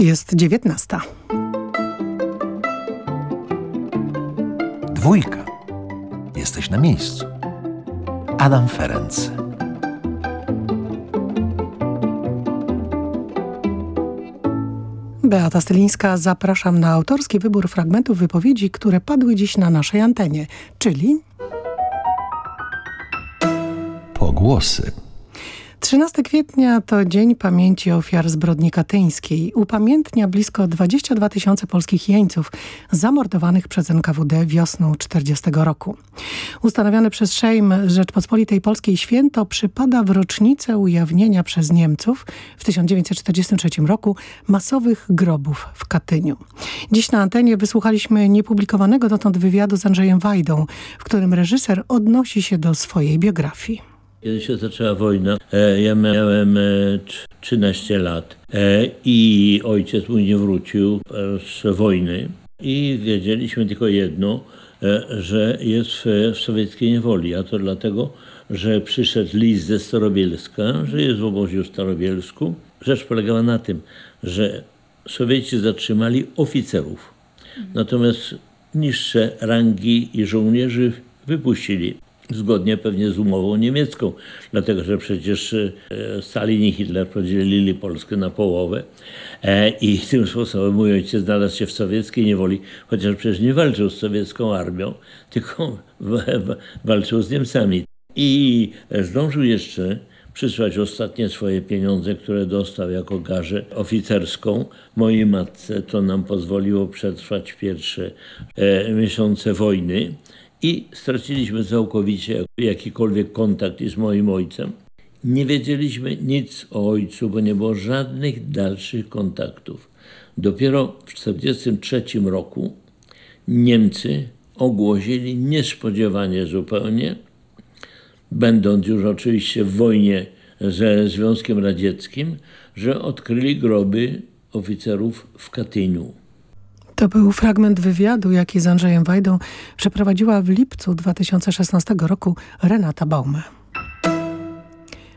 Jest dziewiętnasta. Dwójka. Jesteś na miejscu. Adam Ferenc. Beata Stylińska, zapraszam na autorski wybór fragmentów wypowiedzi, które padły dziś na naszej antenie, czyli... Pogłosy. 13 kwietnia to Dzień Pamięci Ofiar Zbrodni Katyńskiej. Upamiętnia blisko 22 tysiące polskich jeńców zamordowanych przez NKWD wiosną 40 roku. Ustanowione przez Sejm Rzeczpospolitej Polskiej święto przypada w rocznicę ujawnienia przez Niemców w 1943 roku masowych grobów w Katyniu. Dziś na antenie wysłuchaliśmy niepublikowanego dotąd wywiadu z Andrzejem Wajdą, w którym reżyser odnosi się do swojej biografii. Kiedy się zaczęła wojna, e, ja miałem 13 e, lat. E, i ojciec mój nie wrócił z wojny. I wiedzieliśmy tylko jedno, że jest w sowieckiej niewoli, a to dlatego, że przyszedł list ze Starobielska, że jest w obozie w Starobielsku. Rzecz polegała na tym, że Sowieci zatrzymali oficerów, natomiast niższe rangi i żołnierzy wypuścili zgodnie pewnie z umową niemiecką, dlatego że przecież e, Stalin i Hitler podzielili Polskę na połowę e, i tym sposobem mój ojciec znalazł się w sowieckiej niewoli, chociaż przecież nie walczył z sowiecką armią, tylko walczył z Niemcami. I zdążył jeszcze przysłać ostatnie swoje pieniądze, które dostał jako garzę oficerską mojej matce. To nam pozwoliło przetrwać pierwsze e, miesiące wojny i straciliśmy całkowicie jakikolwiek kontakt z moim ojcem. Nie wiedzieliśmy nic o ojcu, bo nie było żadnych dalszych kontaktów. Dopiero w 1943 roku Niemcy ogłosili niespodziewanie zupełnie, będąc już oczywiście w wojnie ze Związkiem Radzieckim, że odkryli groby oficerów w Katyniu. To był fragment wywiadu, jaki z Andrzejem Wajdą przeprowadziła w lipcu 2016 roku Renata Baume.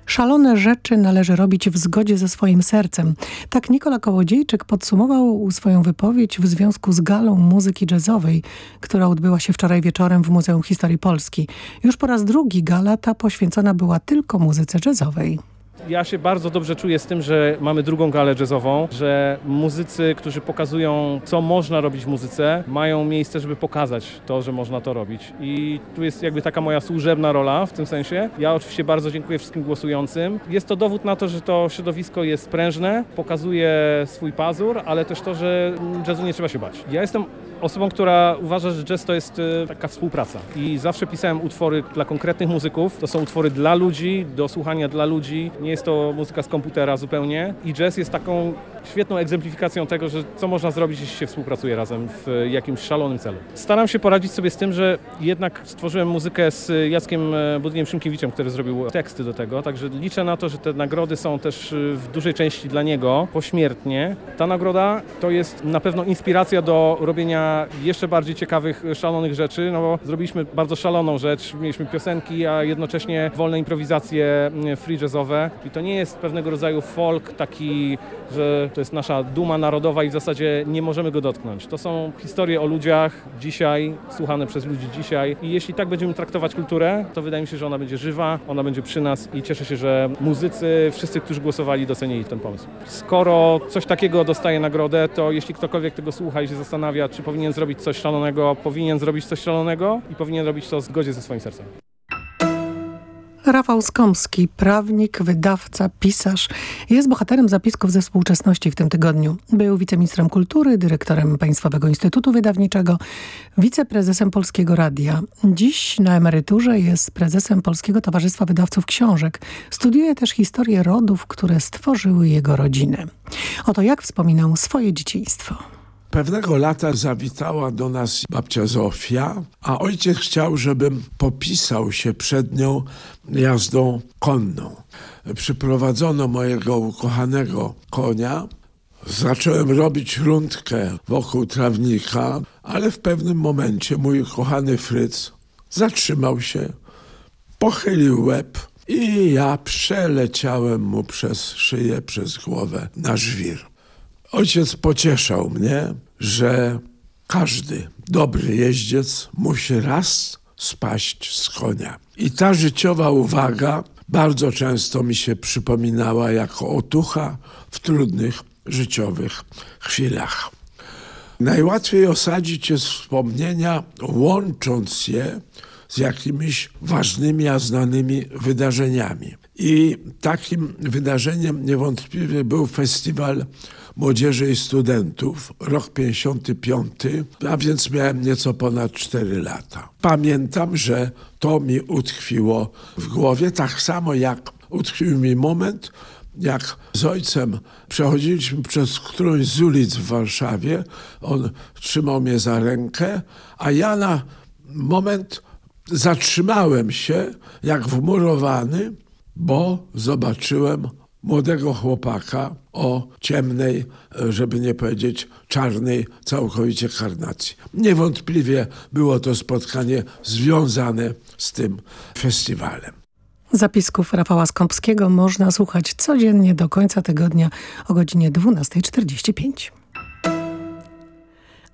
Szalone rzeczy należy robić w zgodzie ze swoim sercem. Tak Nikola Kołodziejczyk podsumował swoją wypowiedź w związku z galą muzyki jazzowej, która odbyła się wczoraj wieczorem w Muzeum Historii Polski. Już po raz drugi gala ta poświęcona była tylko muzyce jazzowej. Ja się bardzo dobrze czuję z tym, że mamy drugą galę jazzową, że muzycy, którzy pokazują, co można robić w muzyce, mają miejsce, żeby pokazać to, że można to robić. I tu jest jakby taka moja służebna rola w tym sensie. Ja oczywiście bardzo dziękuję wszystkim głosującym. Jest to dowód na to, że to środowisko jest prężne, pokazuje swój pazur, ale też to, że jazzu nie trzeba się bać. Ja jestem osobą, która uważa, że jazz to jest e, taka współpraca. I zawsze pisałem utwory dla konkretnych muzyków. To są utwory dla ludzi, do słuchania dla ludzi. Nie jest to muzyka z komputera zupełnie. I jazz jest taką świetną egzemplifikacją tego, że co można zrobić, jeśli się współpracuje razem w jakimś szalonym celu. Staram się poradzić sobie z tym, że jednak stworzyłem muzykę z Jackiem e, Budyniem Szymkiewiczem, który zrobił teksty do tego, także liczę na to, że te nagrody są też e, w dużej części dla niego pośmiertnie. Ta nagroda to jest na pewno inspiracja do robienia jeszcze bardziej ciekawych, szalonych rzeczy, no bo zrobiliśmy bardzo szaloną rzecz, mieliśmy piosenki, a jednocześnie wolne improwizacje free jazzowe i to nie jest pewnego rodzaju folk taki, że to jest nasza duma narodowa i w zasadzie nie możemy go dotknąć. To są historie o ludziach dzisiaj, słuchane przez ludzi dzisiaj i jeśli tak będziemy traktować kulturę, to wydaje mi się, że ona będzie żywa, ona będzie przy nas i cieszę się, że muzycy, wszyscy, którzy głosowali, docenili ten pomysł. Skoro coś takiego dostaje nagrodę, to jeśli ktokolwiek tego słucha i się zastanawia, czy powinien zrobić coś szalonego, powinien zrobić coś szalonego i powinien robić to w zgodzie ze swoim sercem. Rafał Skomski, prawnik, wydawca, pisarz, jest bohaterem zapisków ze współczesności w tym tygodniu. Był wiceministrem kultury, dyrektorem Państwowego Instytutu Wydawniczego, wiceprezesem Polskiego Radia. Dziś na emeryturze jest prezesem Polskiego Towarzystwa Wydawców Książek. Studiuje też historię rodów, które stworzyły jego rodzinę. Oto jak wspominał swoje dzieciństwo. Pewnego lata zawitała do nas babcia Zofia, a ojciec chciał, żebym popisał się przed nią jazdą konną. Przyprowadzono mojego ukochanego konia. Zacząłem robić rundkę wokół trawnika, ale w pewnym momencie mój kochany Fryc zatrzymał się, pochylił łeb i ja przeleciałem mu przez szyję, przez głowę na żwir. Ojciec pocieszał mnie, że każdy dobry jeździec musi raz spaść z konia. I ta życiowa uwaga bardzo często mi się przypominała jako otucha w trudnych życiowych chwilach. Najłatwiej osadzić jest wspomnienia, łącząc je z jakimiś ważnymi, a znanymi wydarzeniami. I takim wydarzeniem niewątpliwie był festiwal młodzieży i studentów, rok 55, a więc miałem nieco ponad 4 lata. Pamiętam, że to mi utkwiło w głowie, tak samo jak utkwił mi moment, jak z ojcem przechodziliśmy przez którąś z ulic w Warszawie, on trzymał mnie za rękę, a ja na moment zatrzymałem się jak wmurowany, bo zobaczyłem młodego chłopaka o ciemnej, żeby nie powiedzieć czarnej, całkowicie karnacji. Niewątpliwie było to spotkanie związane z tym festiwalem. Zapisków Rafała Skąpskiego można słuchać codziennie do końca tygodnia o godzinie 12.45.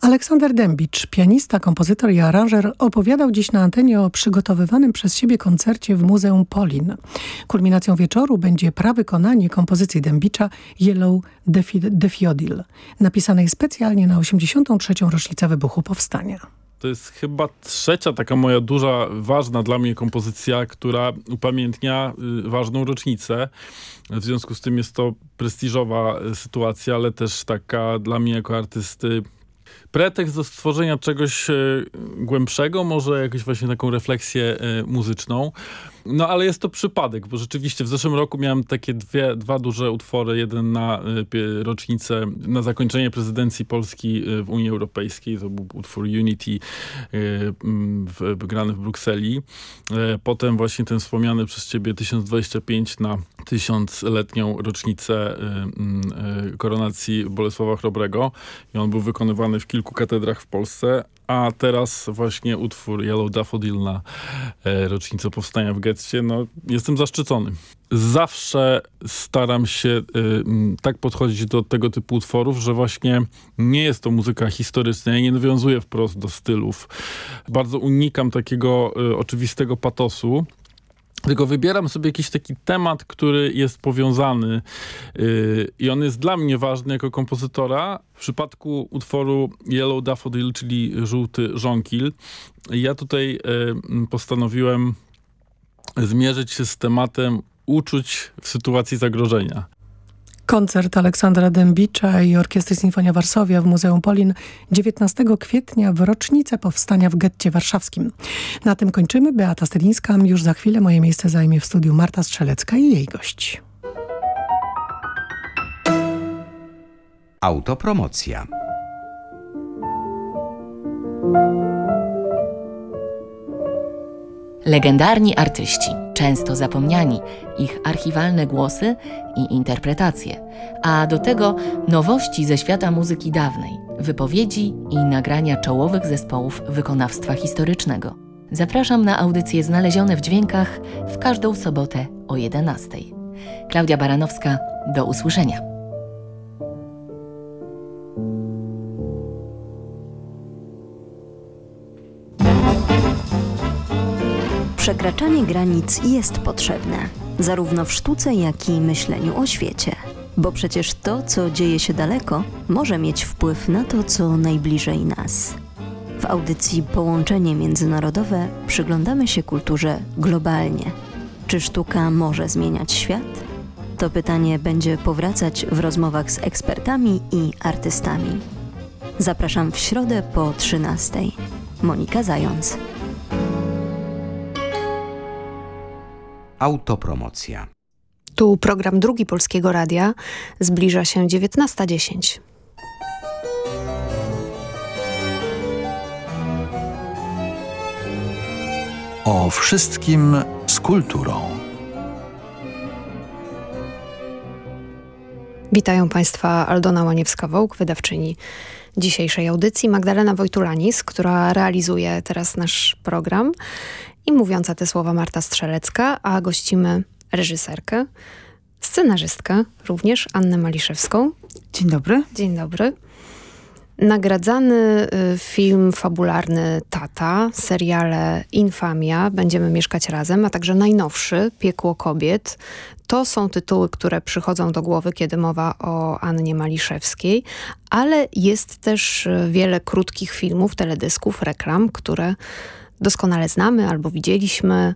Aleksander Dębicz, pianista, kompozytor i aranżer, opowiadał dziś na antenie o przygotowywanym przez siebie koncercie w Muzeum Polin. Kulminacją wieczoru będzie prawykonanie kompozycji Dębicza Yellow Daffodil, napisanej specjalnie na 83. rocznicę wybuchu Powstania. To jest chyba trzecia taka moja duża, ważna dla mnie kompozycja, która upamiętnia y, ważną rocznicę. W związku z tym jest to prestiżowa y, sytuacja, ale też taka dla mnie jako artysty pretekst do stworzenia czegoś e, głębszego, może jakąś właśnie taką refleksję e, muzyczną. No ale jest to przypadek, bo rzeczywiście w zeszłym roku miałem takie dwie, dwa duże utwory. Jeden na y, rocznicę, na zakończenie prezydencji Polski w Unii Europejskiej. To był utwór Unity w, grany w Brukseli. Potem właśnie ten wspomniany przez ciebie 1025 na tysiącletnią rocznicę koronacji Bolesława Chrobrego. I on był wykonywany w kilku katedrach w Polsce, a teraz właśnie utwór Yellow Daffodil na e, rocznicę powstania w getcie. No, jestem zaszczycony. Zawsze staram się y, tak podchodzić do tego typu utworów, że właśnie nie jest to muzyka historyczna. Ja nie nawiązuję wprost do stylów. Bardzo unikam takiego y, oczywistego patosu. Tylko wybieram sobie jakiś taki temat, który jest powiązany yy, i on jest dla mnie ważny jako kompozytora. W przypadku utworu Yellow Daffodil, czyli żółty żonkil, ja tutaj yy, postanowiłem zmierzyć się z tematem uczuć w sytuacji zagrożenia. Koncert Aleksandra Dębicza i Orkiestry Sinfonia Warszawia w Muzeum Polin 19 kwietnia w rocznicę powstania w getcie warszawskim. Na tym kończymy. Beata Stelińska. Już za chwilę moje miejsce zajmie w studiu Marta Strzelecka i jej gość. Autopromocja. Legendarni artyści, często zapomniani, ich archiwalne głosy i interpretacje, a do tego nowości ze świata muzyki dawnej, wypowiedzi i nagrania czołowych zespołów wykonawstwa historycznego. Zapraszam na audycje znalezione w dźwiękach w każdą sobotę o 11. Klaudia Baranowska, do usłyszenia. Przekraczanie granic jest potrzebne, zarówno w sztuce, jak i myśleniu o świecie. Bo przecież to, co dzieje się daleko, może mieć wpływ na to, co najbliżej nas. W audycji Połączenie Międzynarodowe przyglądamy się kulturze globalnie. Czy sztuka może zmieniać świat? To pytanie będzie powracać w rozmowach z ekspertami i artystami. Zapraszam w środę po 13. Monika Zając. Autopromocja. Tu program drugi Polskiego Radia. Zbliża się 19.10. O wszystkim z kulturą. Witają Państwa Aldona Łaniewska-Wołk, wydawczyni dzisiejszej audycji, Magdalena Wojtulanis, która realizuje teraz nasz program i mówiąca te słowa Marta Strzelecka, a gościmy reżyserkę, scenarzystkę, również Annę Maliszewską Dzień dobry. Dzień dobry. Nagradzany y, film fabularny Tata, seriale Infamia, Będziemy mieszkać razem, a także najnowszy Piekło kobiet. To są tytuły, które przychodzą do głowy, kiedy mowa o Annie Maliszewskiej, ale jest też y, wiele krótkich filmów, teledysków, reklam, które doskonale znamy albo widzieliśmy,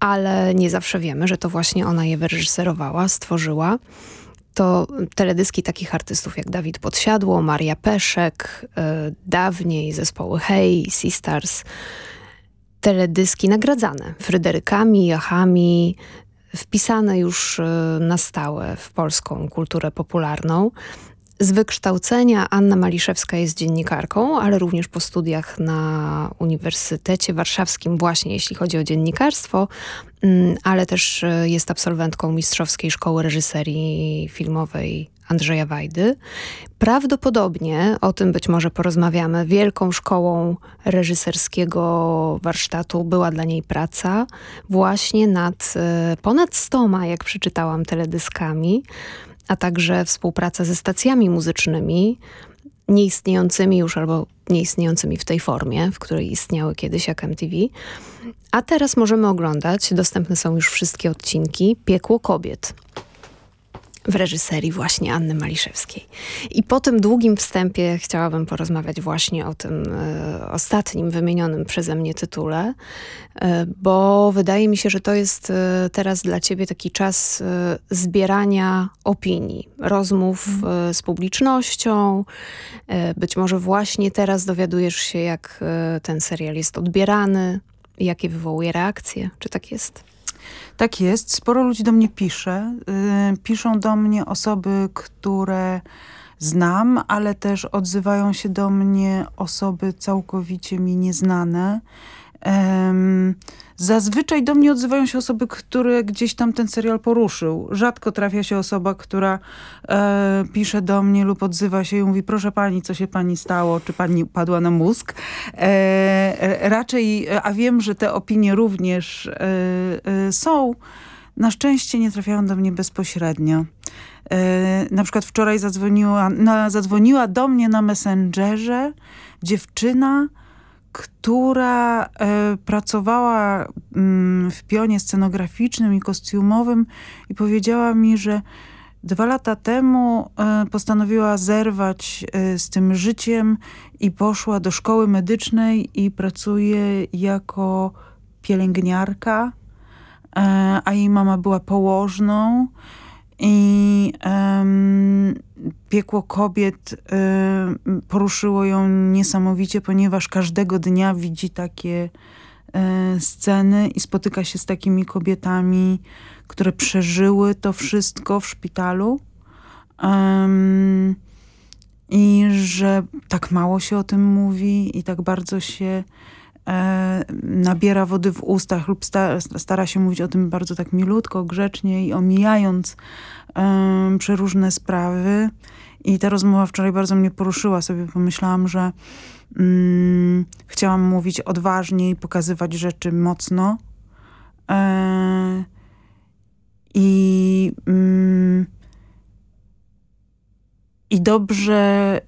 ale nie zawsze wiemy, że to właśnie ona je wyreżyserowała, stworzyła to teledyski takich artystów jak Dawid Podsiadło, Maria Peszek, y, dawniej zespoły Hey, Sisters. Teledyski nagradzane Fryderykami, Jachami, wpisane już y, na stałe w polską kulturę popularną. Z wykształcenia Anna Maliszewska jest dziennikarką, ale również po studiach na Uniwersytecie Warszawskim właśnie jeśli chodzi o dziennikarstwo, mm, ale też e, jest absolwentką Mistrzowskiej Szkoły Reżyserii Filmowej Andrzeja Wajdy. Prawdopodobnie, o tym być może porozmawiamy, wielką szkołą reżyserskiego warsztatu była dla niej praca właśnie nad e, ponad stoma, jak przeczytałam, teledyskami a także współpraca ze stacjami muzycznymi, nieistniejącymi już albo nieistniejącymi w tej formie, w której istniały kiedyś jak MTV. A teraz możemy oglądać, dostępne są już wszystkie odcinki, Piekło Kobiet w reżyserii właśnie Anny Maliszewskiej. I po tym długim wstępie chciałabym porozmawiać właśnie o tym e, ostatnim wymienionym przeze mnie tytule, e, bo wydaje mi się, że to jest e, teraz dla ciebie taki czas zbierania opinii, rozmów z publicznością. Być może właśnie teraz dowiadujesz się, jak ten serial jest odbierany, jakie wywołuje reakcje. Czy tak jest? Tak jest. Sporo ludzi do mnie pisze. Yy, piszą do mnie osoby, które znam, ale też odzywają się do mnie osoby całkowicie mi nieznane. Zazwyczaj do mnie odzywają się osoby, które gdzieś tam ten serial poruszył. Rzadko trafia się osoba, która e, pisze do mnie lub odzywa się i mówi, proszę pani, co się pani stało, czy pani padła na mózg. E, e, raczej, a wiem, że te opinie również e, e, są, na szczęście nie trafiają do mnie bezpośrednio. E, na przykład wczoraj zadzwoniła, zadzwoniła do mnie na Messengerze dziewczyna, która e, pracowała mm, w pionie scenograficznym i kostiumowym i powiedziała mi, że dwa lata temu e, postanowiła zerwać e, z tym życiem i poszła do szkoły medycznej i pracuje jako pielęgniarka, a jej mama była położną i um, piekło kobiet um, poruszyło ją niesamowicie, ponieważ każdego dnia widzi takie um, sceny i spotyka się z takimi kobietami, które przeżyły to wszystko w szpitalu. I że tak mało się o tym mówi i tak bardzo się e, nabiera wody w ustach lub sta, stara się mówić o tym bardzo tak milutko, grzecznie i omijając e, przeróżne sprawy. I ta rozmowa wczoraj bardzo mnie poruszyła. Sobie pomyślałam, że mm, chciałam mówić odważnie i pokazywać rzeczy mocno. E, I mm, i dobrze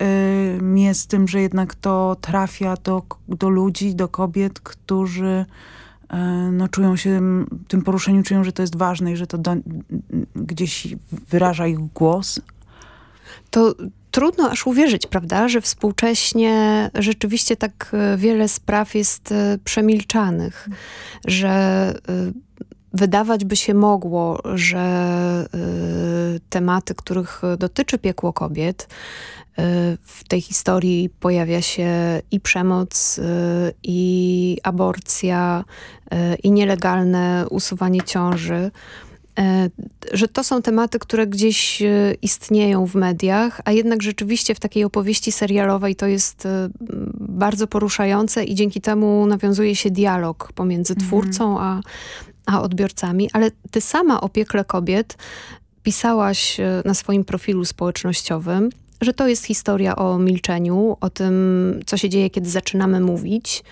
y, mi jest z tym, że jednak to trafia do, do ludzi, do kobiet, którzy y, no, czują się tym poruszeniu, czują, że to jest ważne i że to do, gdzieś wyraża ich głos. To trudno aż uwierzyć, prawda, że współcześnie rzeczywiście tak y, wiele spraw jest przemilczanych, że wydawać by się mogło, że y, tematy, których dotyczy piekło kobiet, y, w tej historii pojawia się i przemoc, y, i aborcja, y, i nielegalne usuwanie ciąży, y, że to są tematy, które gdzieś istnieją w mediach, a jednak rzeczywiście w takiej opowieści serialowej to jest bardzo poruszające i dzięki temu nawiązuje się dialog pomiędzy mhm. twórcą a, a odbiorcami, ale ty sama o piekle kobiet pisałaś e, na swoim profilu społecznościowym, że to jest historia o milczeniu, o tym, co się dzieje, kiedy zaczynamy mówić.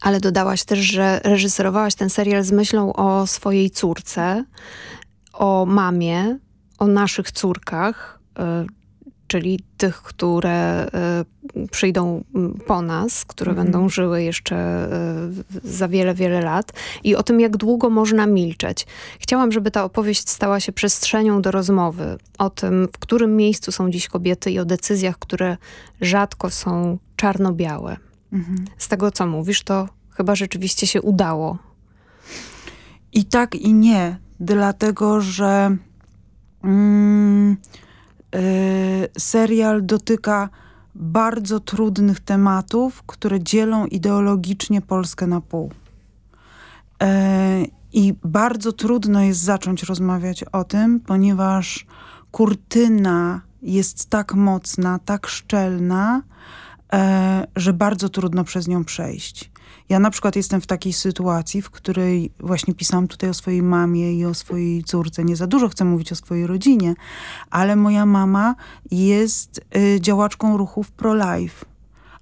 Ale dodałaś też, że reżyserowałaś ten serial z myślą o swojej córce, o mamie, o naszych córkach, czyli tych, które przyjdą po nas, które mhm. będą żyły jeszcze za wiele, wiele lat i o tym, jak długo można milczeć. Chciałam, żeby ta opowieść stała się przestrzenią do rozmowy o tym, w którym miejscu są dziś kobiety i o decyzjach, które rzadko są czarno-białe. Mhm. Z tego, co mówisz, to chyba rzeczywiście się udało. I tak, i nie. Dlatego, że mm, y, serial dotyka bardzo trudnych tematów, które dzielą ideologicznie Polskę na pół. Y, I bardzo trudno jest zacząć rozmawiać o tym, ponieważ kurtyna jest tak mocna, tak szczelna, E, że bardzo trudno przez nią przejść. Ja na przykład jestem w takiej sytuacji, w której właśnie pisałam tutaj o swojej mamie i o swojej córce. Nie za dużo chcę mówić o swojej rodzinie, ale moja mama jest y, działaczką ruchów pro-life,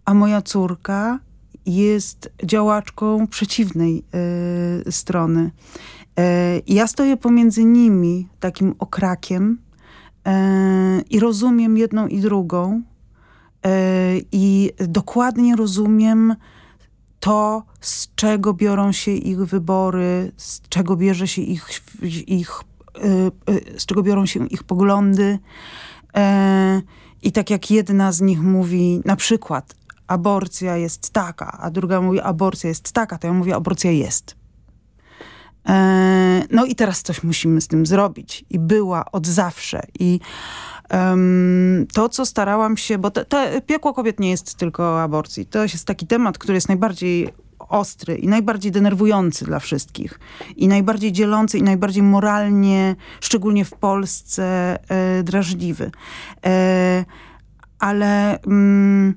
a moja córka jest działaczką przeciwnej y, strony. Y, ja stoję pomiędzy nimi, takim okrakiem, i rozumiem jedną i drugą E, i dokładnie rozumiem to, z czego biorą się ich wybory, z czego bierze się ich, ich e, e, z czego biorą się ich poglądy. I tak jak jedna z nich mówi, na przykład, aborcja jest taka, a druga mówi, aborcja jest taka, to ja mówię, aborcja jest. No i teraz coś musimy z tym zrobić. I była od zawsze. I to, co starałam się, bo te, te, piekło kobiet nie jest tylko o aborcji. To jest taki temat, który jest najbardziej ostry i najbardziej denerwujący dla wszystkich. I najbardziej dzielący i najbardziej moralnie, szczególnie w Polsce, e, drażliwy. E, ale mm,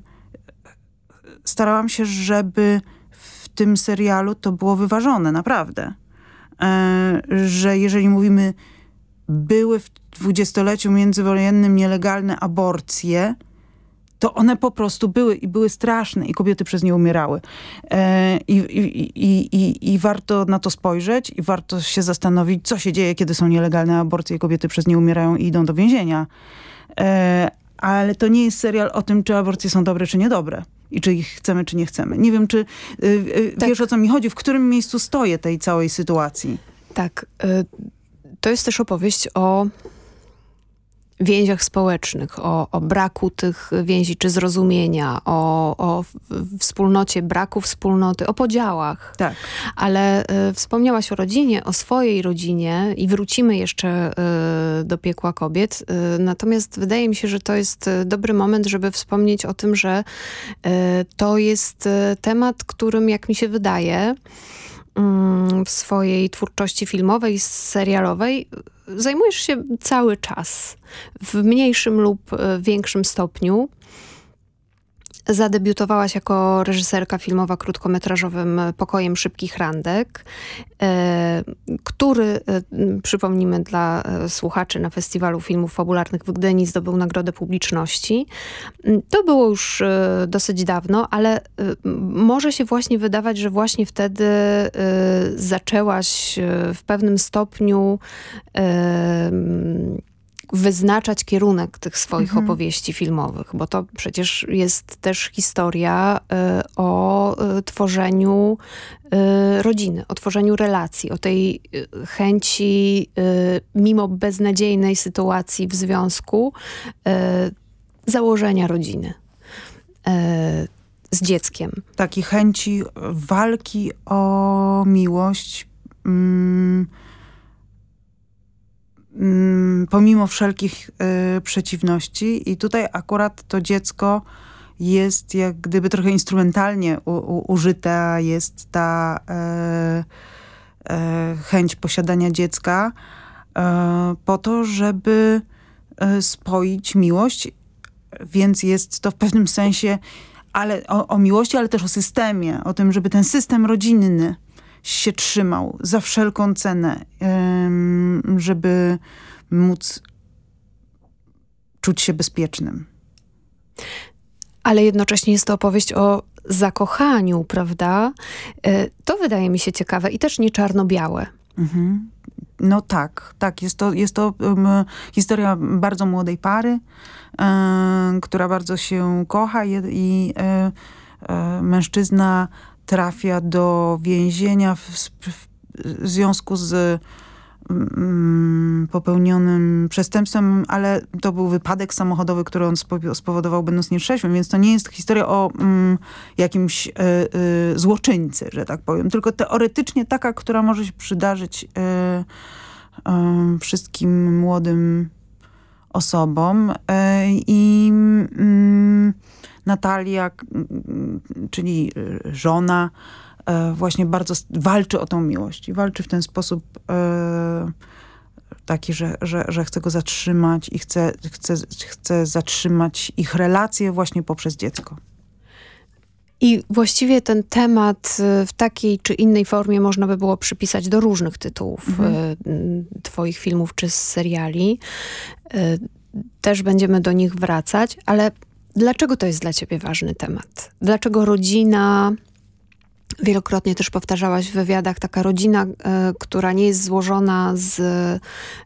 starałam się, żeby w tym serialu to było wyważone, naprawdę. E, że jeżeli mówimy były w dwudziestoleciu międzywojennym nielegalne aborcje, to one po prostu były i były straszne i kobiety przez nie umierały. E, i, i, i, I warto na to spojrzeć i warto się zastanowić, co się dzieje, kiedy są nielegalne aborcje i kobiety przez nie umierają i idą do więzienia. E, ale to nie jest serial o tym, czy aborcje są dobre, czy niedobre. I czy ich chcemy, czy nie chcemy. Nie wiem, czy y, y, tak. wiesz, o co mi chodzi, w którym miejscu stoję tej całej sytuacji. Tak. Y to jest też opowieść o więziach społecznych, o, o, braku tych więzi czy zrozumienia, o, o wspólnocie, braku wspólnoty, o podziałach. Tak. Ale y, wspomniałaś o rodzinie, o swojej rodzinie i wrócimy jeszcze y, do piekła kobiet. Y, natomiast wydaje mi się, że to jest dobry moment, żeby wspomnieć o tym, że to jest temat, którym, jak mi się wydaje, w swojej twórczości filmowej, serialowej zajmujesz się cały czas w mniejszym lub e, większym stopniu. Zadebiutowałaś jako reżyserka filmowa krótkometrażowym Pokojem Szybkich Randek, e, który, e, przypomnijmy dla e, słuchaczy, na Festiwalu Filmów Fabularnych w Gdyni zdobył Nagrodę Publiczności. Mm, to było już dosyć dawno, ale może się właśnie wydawać, że właśnie wtedy zaczęłaś w pewnym stopniu wyznaczać kierunek tych swoich mhm. opowieści filmowych, bo to przecież jest też historia y, o y, tworzeniu y, rodziny, o tworzeniu relacji, o tej y, chęci, y, mimo beznadziejnej sytuacji w związku, y, założenia rodziny z dzieckiem. Takiej chęci walki o miłość, mm, Mm, pomimo wszelkich y, przeciwności. I tutaj akurat to dziecko jest jak gdyby trochę instrumentalnie u, u, użyta jest ta y, y, chęć posiadania dziecka e, po to, żeby spoić miłość, więc jest to w pewnym sensie ale o, o miłości, ale też o systemie, o tym, żeby ten system rodzinny się trzymał za wszelką cenę, żeby móc czuć się bezpiecznym. Ale jednocześnie jest to opowieść o zakochaniu, prawda? E, to wydaje mi się ciekawe i też nie czarno-białe. Mhm. no tak, tak. Jest to, jest to um, historia bardzo młodej pary, która bardzo się kocha i, i um, mężczyzna trafia do więzienia w, w, związku z Mm, popełnionym przestępstwem, ale to był wypadek samochodowy, który on spowodował będąc nietrzeźwym, więc to nie jest historia o mm, jakimś y, y, złoczyńcy, że tak powiem, tylko teoretycznie taka, która może się przydarzyć y, wszystkim młodym osobom i mm, Natalia, czyli żona, E, właśnie bardzo walczy o tą miłość i walczy w ten sposób e, taki, że, że, że chce go zatrzymać i chce, chce, chce zatrzymać ich relacje właśnie poprzez dziecko. I właściwie ten temat e, w takiej czy innej formie można by było przypisać do różnych tytułów mhm. twoich filmów czy seriali. Też będziemy do nich wracać, ale dlaczego to jest dla ciebie ważny temat? Dlaczego rodzina Wielokrotnie też powtarzałaś w wywiadach, taka rodzina, e, która nie jest złożona z,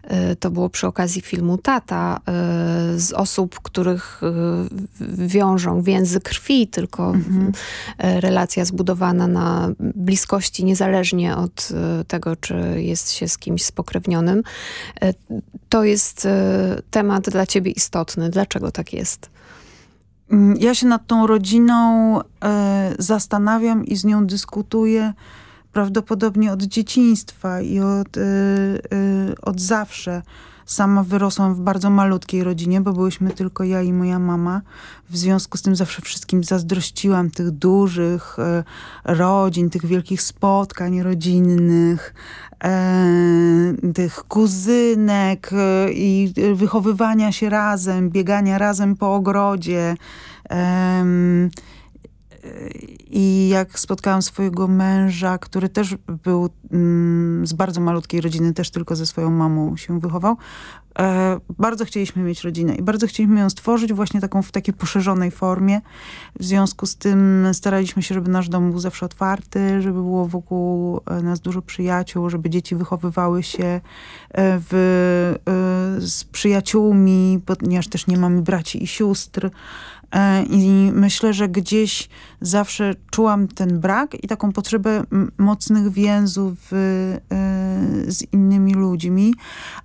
e, to było przy okazji filmu Tata, e, z osób, których wiążą więzy krwi, tylko mhm. relacja zbudowana na bliskości, niezależnie od tego, czy jest się z kimś spokrewnionym. To jest temat dla ciebie istotny. Dlaczego tak jest? Mm, ja się nad tą rodziną e, zastanawiam i z nią dyskutuję prawdopodobnie od dzieciństwa i od, e, e, od zawsze. Sama wyrosłam w bardzo malutkiej rodzinie, bo byłyśmy tylko ja i moja mama. W związku z tym zawsze wszystkim zazdrościłam tych dużych e, rodzin, tych wielkich spotkań rodzinnych, e, tych kuzynek e, i wychowywania się razem, biegania razem po ogrodzie. I jak spotkałam swojego męża, który też był mm, z bardzo malutkiej rodziny, też tylko ze swoją mamą się wychował, bardzo chcieliśmy mieć rodzinę i bardzo chcieliśmy ją stworzyć właśnie taką w takiej poszerzonej formie. W związku z tym staraliśmy się, żeby nasz dom był zawsze otwarty, żeby było wokół e, nas dużo przyjaciół, żeby dzieci wychowywały się e, w, e, z przyjaciółmi, ponieważ też nie mamy braci i sióstr. E, I myślę, że gdzieś zawsze czułam ten brak i taką potrzebę mocnych więzów e, z innymi ludźmi,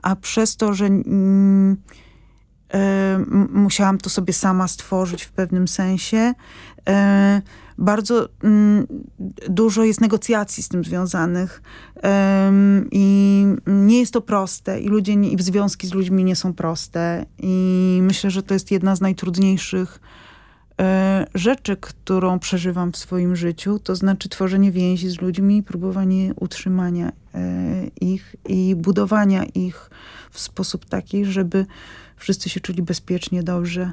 a przez to, że e, musiałam to sobie sama stworzyć w pewnym sensie, bardzo dużo jest negocjacji z tym związanych i nie jest to proste i ludzie nie, i związki z ludźmi nie są proste i myślę, że to jest jedna z najtrudniejszych E, rzeczy, którą przeżywam w swoim życiu, to znaczy tworzenie więzi z ludźmi, próbowanie utrzymania e, ich i budowania ich w sposób taki, żeby wszyscy się czuli bezpiecznie, dobrze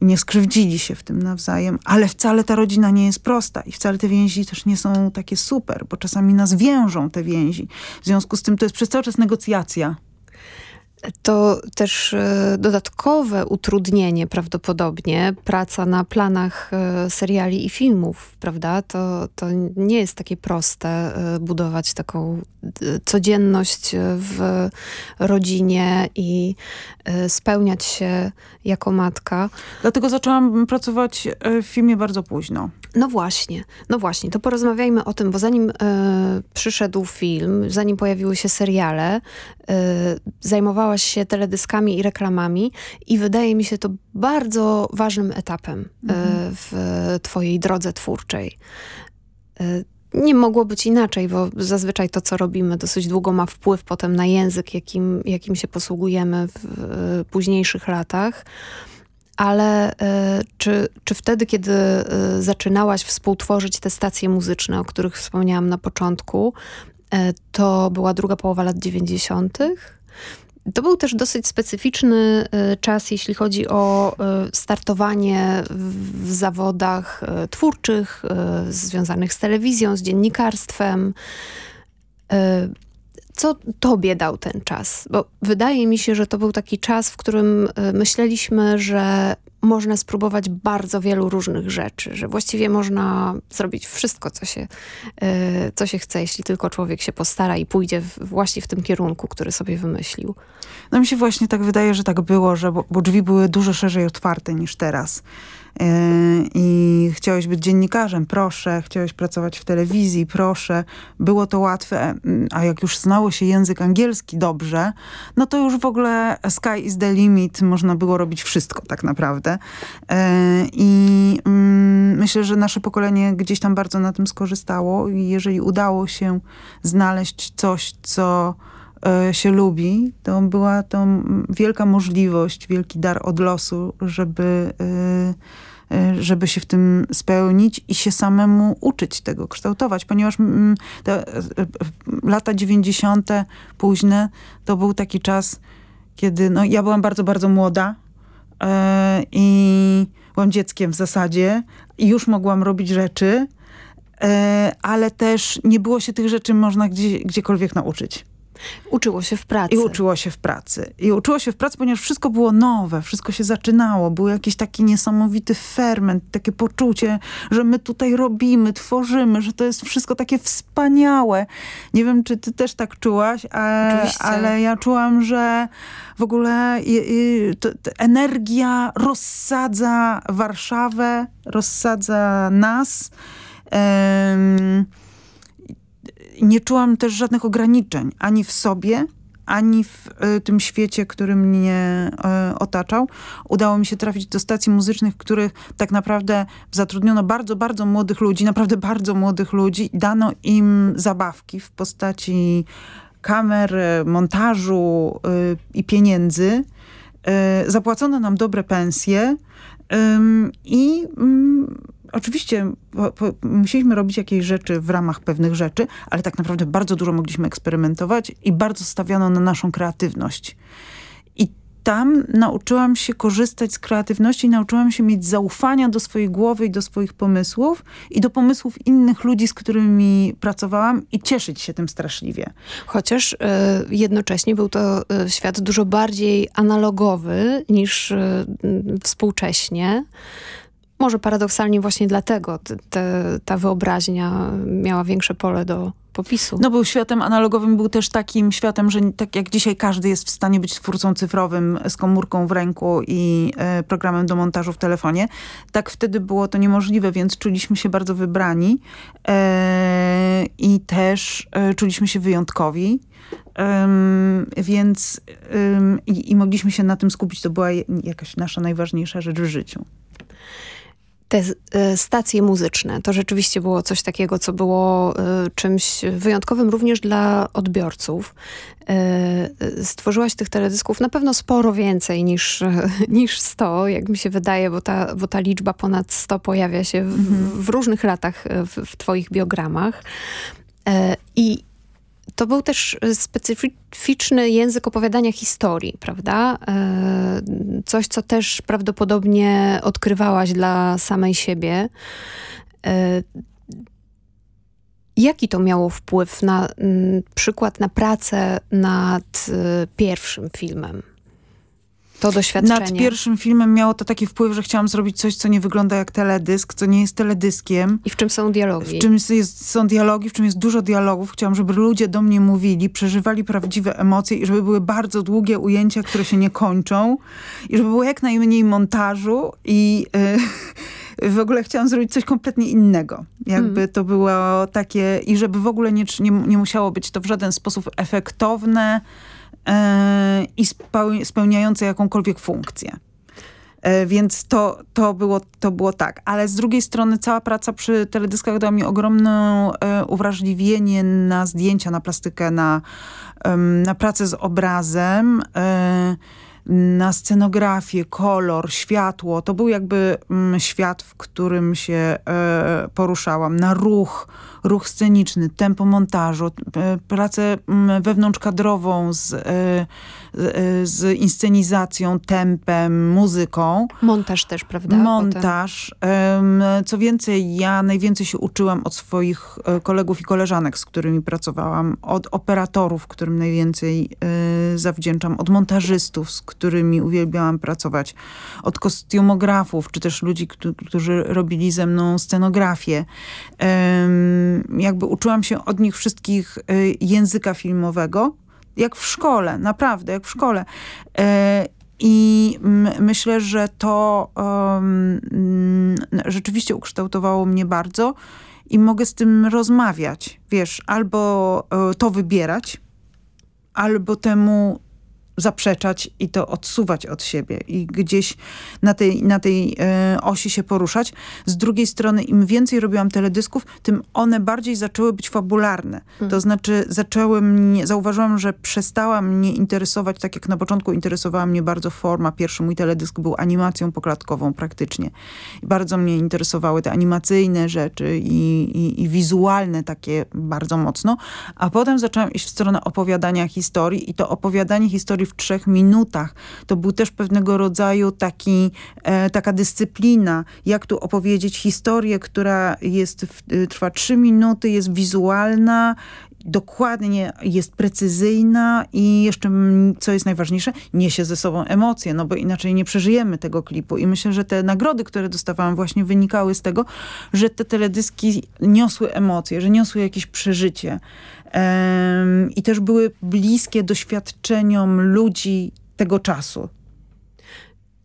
i nie skrzywdzili się w tym nawzajem, ale wcale ta rodzina nie jest prosta i wcale te więzi też nie są takie super, bo czasami nas więżą te więzi. W związku z tym to jest przez cały czas negocjacja to też e, dodatkowe utrudnienie prawdopodobnie, praca na planach e, seriali i filmów, prawda? To, to nie jest takie proste e, budować taką codzienność w rodzinie i spełniać się jako matka. Dlatego zaczęłam pracować w filmie bardzo późno. No właśnie, no właśnie, to porozmawiajmy o tym, bo zanim y, przyszedł film, zanim pojawiły się seriale, y, zajmowałaś się teledyskami i reklamami i wydaje mi się to bardzo ważnym etapem y, w twojej drodze twórczej. Nie mogło być inaczej, bo zazwyczaj to, co robimy dosyć długo ma wpływ potem na język, jakim, jakim się posługujemy w późniejszych latach ale y, czy, czy wtedy, kiedy y, zaczynałaś współtworzyć te stacje muzyczne, o których wspomniałam na początku, y, to była druga połowa lat 90. To był też dosyć specyficzny czas, jeśli chodzi o startowanie w zawodach twórczych, związanych z telewizją, z dziennikarstwem. Co tobie dał ten czas? Bo wydaje mi się, że to był taki czas, w którym e, myśleliśmy, że można spróbować bardzo wielu różnych rzeczy, że właściwie można zrobić wszystko, co się, e, co się chce, jeśli tylko człowiek się postara i pójdzie właśnie w tym kierunku, który sobie wymyślił. No mi się właśnie tak wydaje, że tak było, że bo, bo drzwi były dużo szerzej otwarte niż teraz. Yy, I chciałeś być dziennikarzem, proszę, chciałeś pracować w telewizji, proszę. Było to łatwe, a jak już znało się język angielski dobrze, no to już w ogóle sky is the limit, można było robić wszystko tak naprawdę. Yy, I mm, myślę, że nasze pokolenie gdzieś tam bardzo na tym skorzystało i jeżeli udało się znaleźć coś, co E, się lubi, to była to wielka możliwość, wielki dar od losu, żeby, e, e, żeby się w tym spełnić i się samemu uczyć tego, kształtować, ponieważ te lata 90. późne to był taki czas, kiedy no, ja byłam bardzo, bardzo młoda i byłam dzieckiem w zasadzie i już mogłam robić rzeczy, ale też nie było się tych rzeczy można gdzie, gdziekolwiek nauczyć. Uczyło się w pracy. I uczyło się w pracy. I uczyło się w pracy, ponieważ wszystko było nowe, wszystko się zaczynało. Był jakiś taki niesamowity ferment, takie poczucie, że my tutaj robimy, tworzymy, że to jest wszystko takie wspaniałe. Nie wiem, czy ty też tak czułaś, a, ale ja czułam, że w ogóle i, i, to, to energia rozsadza Warszawę, rozsadza nas. Um, nie czułam też żadnych ograniczeń, ani w sobie, ani w y, tym świecie, który mnie y, otaczał. Udało mi się trafić do stacji muzycznych, w których tak naprawdę zatrudniono bardzo, bardzo młodych ludzi, naprawdę bardzo młodych ludzi. Dano im zabawki w postaci kamer, montażu y, i pieniędzy. Zapłacono nam dobre pensje i mm, oczywiście po, po, musieliśmy robić jakieś rzeczy w ramach pewnych rzeczy, ale tak naprawdę bardzo dużo mogliśmy eksperymentować i bardzo stawiano na naszą kreatywność. I tam nauczyłam się korzystać z kreatywności, nauczyłam się mieć zaufania do swojej głowy i do swoich pomysłów i do pomysłów innych ludzi, z którymi pracowałam i cieszyć się tym straszliwie. Chociaż y, jednocześnie był to y, świat dużo bardziej analogowy niż y, współcześnie. Może paradoksalnie właśnie dlatego te, ta wyobraźnia miała większe pole do popisu. No był światem analogowym, był też takim światem, że tak jak dzisiaj każdy jest w stanie być twórcą cyfrowym z komórką w ręku i e, programem do montażu w telefonie, tak wtedy było to niemożliwe, więc czuliśmy się bardzo wybrani e, i też e, czuliśmy się wyjątkowi. Um, więc um, i, i, mogliśmy się na tym skupić. To była jakaś nasza najważniejsza rzecz w życiu te e, stacje muzyczne, to rzeczywiście było coś takiego, co było e, czymś wyjątkowym również dla odbiorców. E, stworzyłaś tych teledysków na pewno sporo więcej niż, niż 100, jak mi się wydaje, bo ta, bo ta liczba ponad 100 pojawia się w, mhm. w różnych latach w, w twoich biogramach. I to był też e, specyficzny język opowiadania historii, prawda? E, coś, co też prawdopodobnie odkrywałaś dla samej siebie. E, jaki to miało wpływ na przykład na pracę nad pierwszym filmem? To doświadczenie. Nad pierwszym filmem miało to taki wpływ, że chciałam zrobić coś, co nie wygląda jak teledysk, co nie jest teledyskiem. I w czym są dialogi. W czym jest, są dialogi, w czym jest dużo dialogów. Chciałam, żeby ludzie do mnie mówili, przeżywali prawdziwe emocje i żeby były bardzo długie ujęcia, które się nie kończą. I żeby było jak najmniej montażu i... Yy, w ogóle chciałam zrobić coś kompletnie innego. Jakby hmm. to było takie, i żeby w ogóle nie, nie, nie musiało być to w żaden sposób efektowne, i spełniające jakąkolwiek funkcję. E, więc to, to, było, to było tak. Ale z drugiej strony cała praca przy teledyskach dała mi ogromne e, uwrażliwienie na zdjęcia, na plastykę, na, na pracę z obrazem, na scenografię, kolor, światło. To był jakby mm, świat, w którym się poruszałam. Na ruch, ruch sceniczny, tempo montażu, pracę mm, wewnątrzkadrową z, e, e, z inscenizacją, tempem, muzyką. Montaż też, prawda? Montaż. Co więcej, ja najwięcej się uczyłam od swoich e, kolegów i koleżanek, z którymi pracowałam, od operatorów, którym najwięcej zawdzięczam, od montażystów, z którymi uwielbiałam pracować. Od kostiumografów, czy też ludzi, którzy robili ze mną scenografię. Jakby uczyłam się od nich wszystkich y, języka filmowego, jak w szkole, naprawdę, jak w szkole. E, I myślę, że to um, rzeczywiście ukształtowało mnie bardzo i mogę z tym rozmawiać. Wiesz, albo e, to wybierać, albo temu zaprzeczać i to odsuwać od siebie i gdzieś na tej, na tej e, osi się poruszać. Z drugiej strony im więcej robiłam teledysków, tym one bardziej zaczęły być fabularne. Hmm. To znaczy zaczęły mnie, zauważyłam, że przestała mnie interesować, tak jak na początku interesowała mnie bardzo forma. Pierwszy mój teledysk był animacją poklatkową praktycznie. I bardzo mnie interesowały te animacyjne rzeczy i, i, i wizualne takie bardzo mocno. A potem zaczęłam iść w stronę opowiadania historii i to opowiadanie historii w trzech minutach. To był też pewnego rodzaju taki, e, taka dyscyplina, jak tu opowiedzieć historię, która jest, w, trwa trzy minuty, jest wizualna, dokładnie jest precyzyjna i jeszcze, co jest najważniejsze, niesie ze sobą emocje, no bo inaczej nie przeżyjemy tego klipu. I myślę, że te nagrody, które dostawałam właśnie wynikały z tego, że te teledyski niosły emocje, że niosły jakieś przeżycie i też były bliskie doświadczeniom ludzi tego czasu.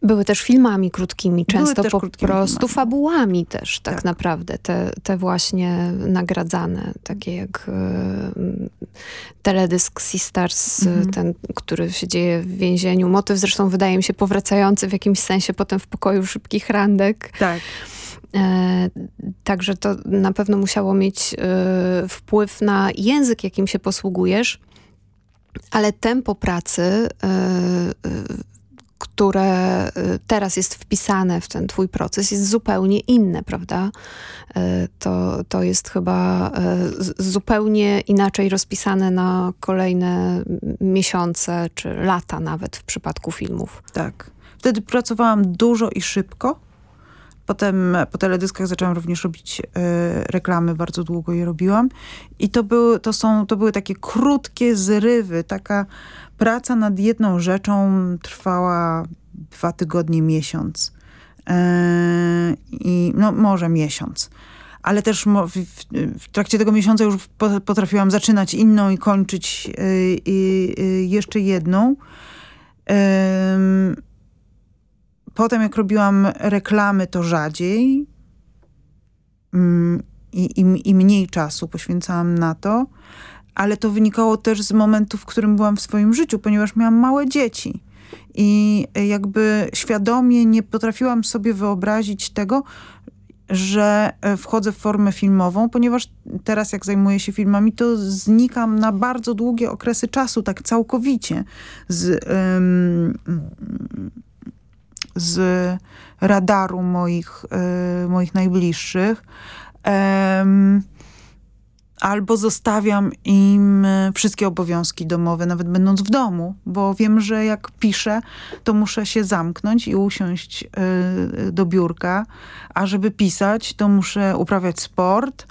Były też filmami krótkimi, często po prostu fabułami też tak, tak, naprawdę, te, te właśnie nagradzane, takie jak y, teledysk Sisters, mhm. ten, który się dzieje w więzieniu. Motyw zresztą wydaje mi się powracający w jakimś sensie potem w pokoju szybkich randek. Tak. E, także to na pewno musiało mieć e, wpływ na język, jakim się posługujesz, ale tempo pracy, e, które teraz jest wpisane w ten twój proces, jest zupełnie inne, prawda? To, to jest chyba zupełnie inaczej rozpisane na kolejne miesiące czy lata nawet w przypadku filmów. Tak. Wtedy pracowałam dużo i szybko Potem po teledyskach zaczęłam również robić y, reklamy, bardzo długo je robiłam. I to były, to, są, to były takie krótkie zrywy, taka praca nad jedną rzeczą trwała dwa tygodnie, miesiąc. Yy, I no może miesiąc. Ale też w, w, trakcie tego miesiąca już potrafiłam zaczynać inną i kończyć yy, yy, jeszcze jedną. Potem jak robiłam reklamy, to rzadziej mm, i, i, i mniej czasu poświęcałam na to, ale to wynikało też z momentu, w którym byłam w swoim życiu, ponieważ miałam małe dzieci. I jakby świadomie nie potrafiłam sobie wyobrazić tego, że e, wchodzę w formę filmową, ponieważ teraz jak zajmuję się filmami, to znikam na bardzo długie okresy czasu, tak całkowicie z, z radaru moich, y, moich najbliższych. albo zostawiam im wszystkie obowiązki domowe, nawet będąc w domu, bo wiem, że jak piszę, to muszę się zamknąć i usiąść y, do biurka, a żeby pisać, to muszę uprawiać sport,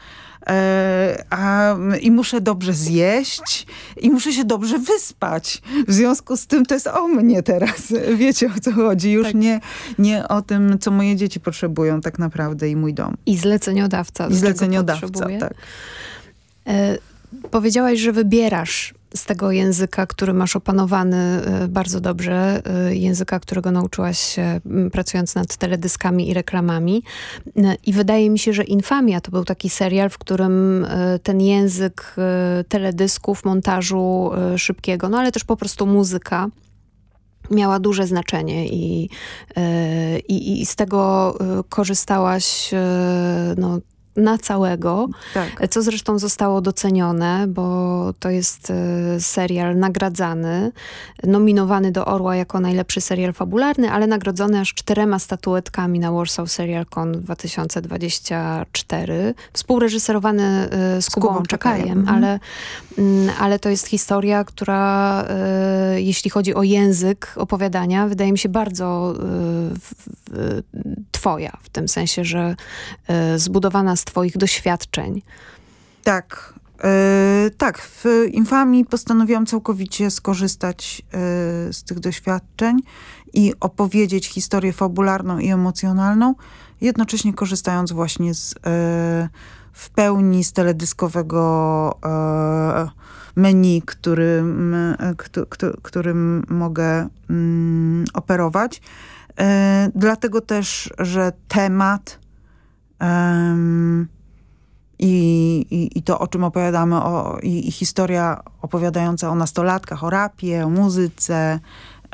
a, i muszę dobrze zjeść i muszę się dobrze wyspać. W związku z tym to jest o mnie teraz. Wiecie o co chodzi. Już tak. nie, nie o tym, co moje dzieci potrzebują tak naprawdę i mój dom. I zleceniodawca. I zleceniodawca, tak. E, powiedziałaś, że wybierasz z tego języka, który masz opanowany e, bardzo dobrze, e, języka, którego nauczyłaś się pracując nad teledyskami i reklamami. E, I wydaje mi się, że Infamia to był taki serial, w którym ten język teledysków, montażu szybkiego, no ale też po prostu muzyka miała duże znaczenie i, i, i z tego korzystałaś no, na całego, tak. co zresztą zostało docenione, bo to jest e, serial nagradzany, nominowany do Orła jako najlepszy serial fabularny, ale nagrodzony aż czterema statuetkami na Warsaw Serial Con 2024. Współreżyserowany e, z Kubą, Kubą Czekajem, mhm. ale, mm, ale to jest historia, która e, jeśli chodzi o język opowiadania, wydaje mi się bardzo twoja, w tym sensie, że zbudowana z twoich doświadczeń. Tak. Yy, tak, w Infamii postanowiłam całkowicie skorzystać yy, z tych doświadczeń i opowiedzieć historię fabularną i emocjonalną, jednocześnie korzystając właśnie z, yy, w pełni z teledyskowego menu, którym, którym mogę mm, operować. Dlatego też, że temat i, i, i to, o czym opowiadamy, o, i, i historia opowiadająca o nastolatkach, o rapie, o muzyce,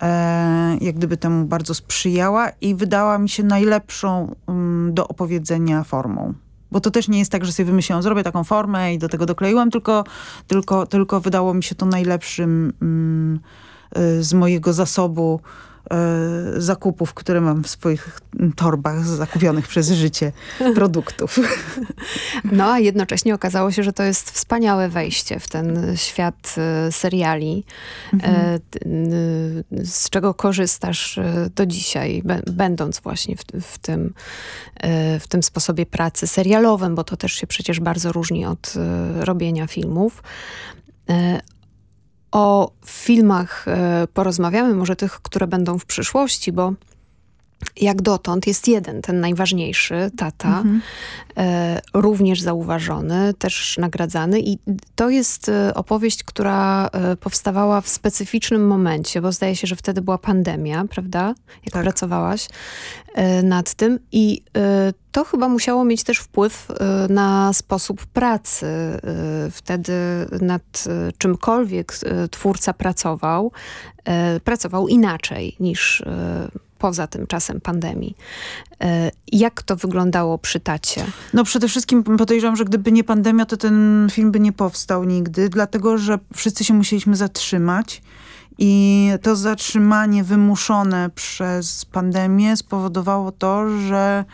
e, jak gdyby temu bardzo sprzyjała i wydała mi się najlepszą um, do opowiedzenia formą. Bo to też nie jest tak, że sobie wymyśliłam, zrobię taką formę i do tego dokleiłam, tylko, tylko, tylko wydało mi się to najlepszym um, z mojego zasobu zakupów, które mam w swoich torbach zakupionych przez życie produktów. No a jednocześnie okazało się, że to jest wspaniałe wejście w ten świat e, seriali, mhm. E, z czego korzystasz do dzisiaj, będąc właśnie w, w, tym, w tym sposobie pracy serialowym, bo to też się przecież bardzo różni od robienia filmów. O filmach e, porozmawiamy, może tych, które będą w przyszłości, bo jak dotąd jest jeden, ten najważniejszy, tata, mhm. e, również zauważony, też nagradzany i to jest e, opowieść, która e, powstawała w specyficznym momencie, bo zdaje się, że wtedy była pandemia, prawda? Jak tak. pracowałaś e, nad tym i e, to chyba musiało mieć też wpływ e, na sposób pracy. Wtedy nad czymkolwiek twórca pracował, pracował inaczej niż poza tym czasem pandemii. E, jak to wyglądało przy tacie? No przede wszystkim podejrzewam, że gdyby nie pandemia, to ten film by nie powstał nigdy, dlatego że wszyscy się musieliśmy zatrzymać. I to zatrzymanie wymuszone przez pandemię spowodowało to, że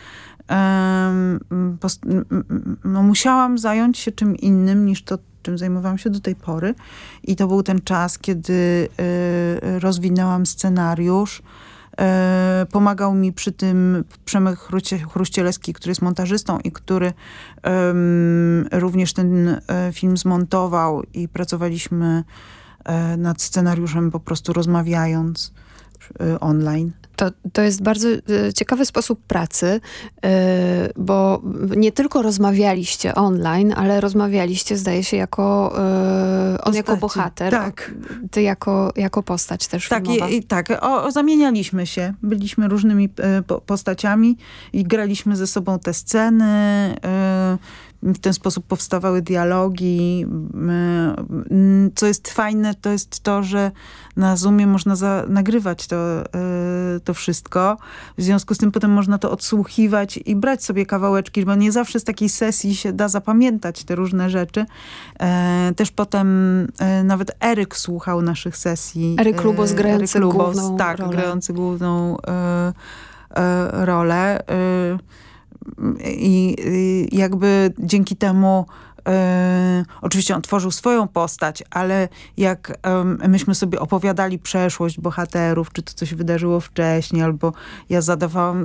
no, musiałam zająć się czym innym niż to, czym zajmowałam się do tej pory. I to był ten czas, kiedy e, rozwinęłam scenariusz, E, pomagał mi przy tym Przemek Chruścielewski, który jest montażystą i który również ten e, film zmontował i pracowaliśmy e, nad scenariuszem po prostu rozmawiając online. To, to jest bardzo e, ciekawy sposób pracy, e, bo nie tylko rozmawialiście online, ale rozmawialiście, zdaje się, jako e, on jako bohater. Tak. Ty jako, jako postać też tak, filmowa. I, i tak, o, o, zamienialiśmy się. Byliśmy różnymi postaciami i graliśmy ze sobą te sceny. W ten sposób powstawały dialogi. Co jest fajne, to jest to, że na Zoomie można nagrywać to, e, to wszystko. W związku z tym potem można to odsłuchiwać i brać sobie kawałeczki, bo nie zawsze z takiej sesji się da zapamiętać te różne rzeczy. E, też potem e, nawet Eryk słuchał naszych sesji. Eryk Lubos grający Eryk Lubos, główną Tak, rolę. grający główną rolę. I jakby dzięki temu E, oczywiście on tworzył swoją postać, ale jak myśmy sobie opowiadali przeszłość bohaterów, czy to, co się wydarzyło wcześniej, albo ja zadawałam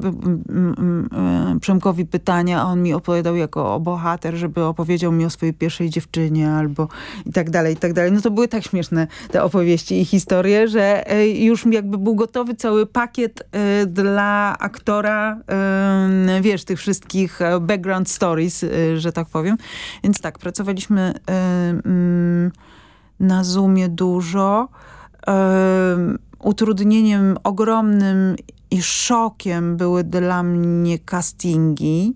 e, Przemkowi pytania, a on mi opowiadał jako bohater, żeby opowiedział mi o swojej pierwszej dziewczynie, albo i tak dalej, i tak dalej. No to były tak śmieszne te opowieści i historie, że e, już jakby był gotowy cały pakiet dla aktora, wiesz, tych wszystkich background stories, że tak powiem. Więc tak, pracowaliśmy na Zoomie dużo. Utrudnieniem ogromnym i szokiem były dla mnie castingi,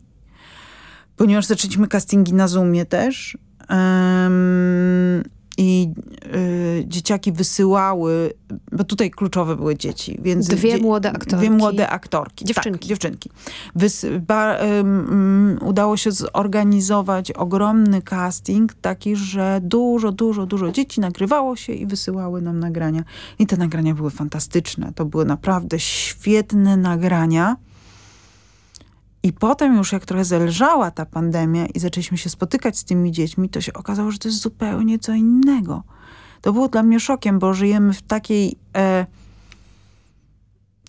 ponieważ zaczęliśmy castingi na Zoomie też i y, dzieciaki wysyłały, bo tutaj kluczowe były dzieci. Więc dwie młode aktorki. Dwie młode aktorki. Dziewczynki. Tak, dziewczynki. Ba, udało się zorganizować ogromny casting, taki, że dużo, dużo, dużo dzieci nagrywało się i wysyłały nam nagrania. I te nagrania były fantastyczne. To były naprawdę świetne nagrania. I potem już jak trochę zelżała ta pandemia i zaczęliśmy się spotykać z tymi dziećmi, to się okazało, że to jest zupełnie co innego. To było dla mnie szokiem, bo żyjemy w takiej... E,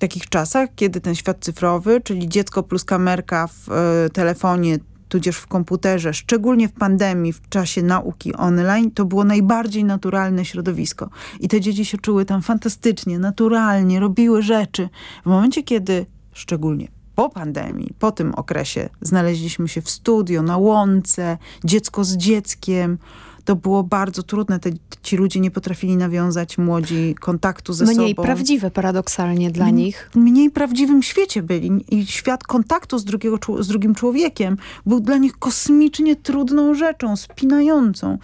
takich czasach, kiedy ten świat cyfrowy, czyli dziecko plus kamerka w e, telefonie tudzież w komputerze, szczególnie w pandemii, w czasie nauki online, to było najbardziej naturalne środowisko. I te dzieci się czuły tam fantastycznie, naturalnie, robiły rzeczy. W momencie, kiedy szczególnie po pandemii, po tym okresie znaleźliśmy się w studio, na łące, dziecko z dzieckiem, to było bardzo trudne. Te, ci ludzie nie potrafili nawiązać, młodzi, kontaktu ze Mniej sobą. Mniej prawdziwe paradoksalnie dla nich. Mniej prawdziwym świecie byli. I świat kontaktu z, drugiego, z drugim człowiekiem był dla nich kosmicznie trudną rzeczą, spinającą.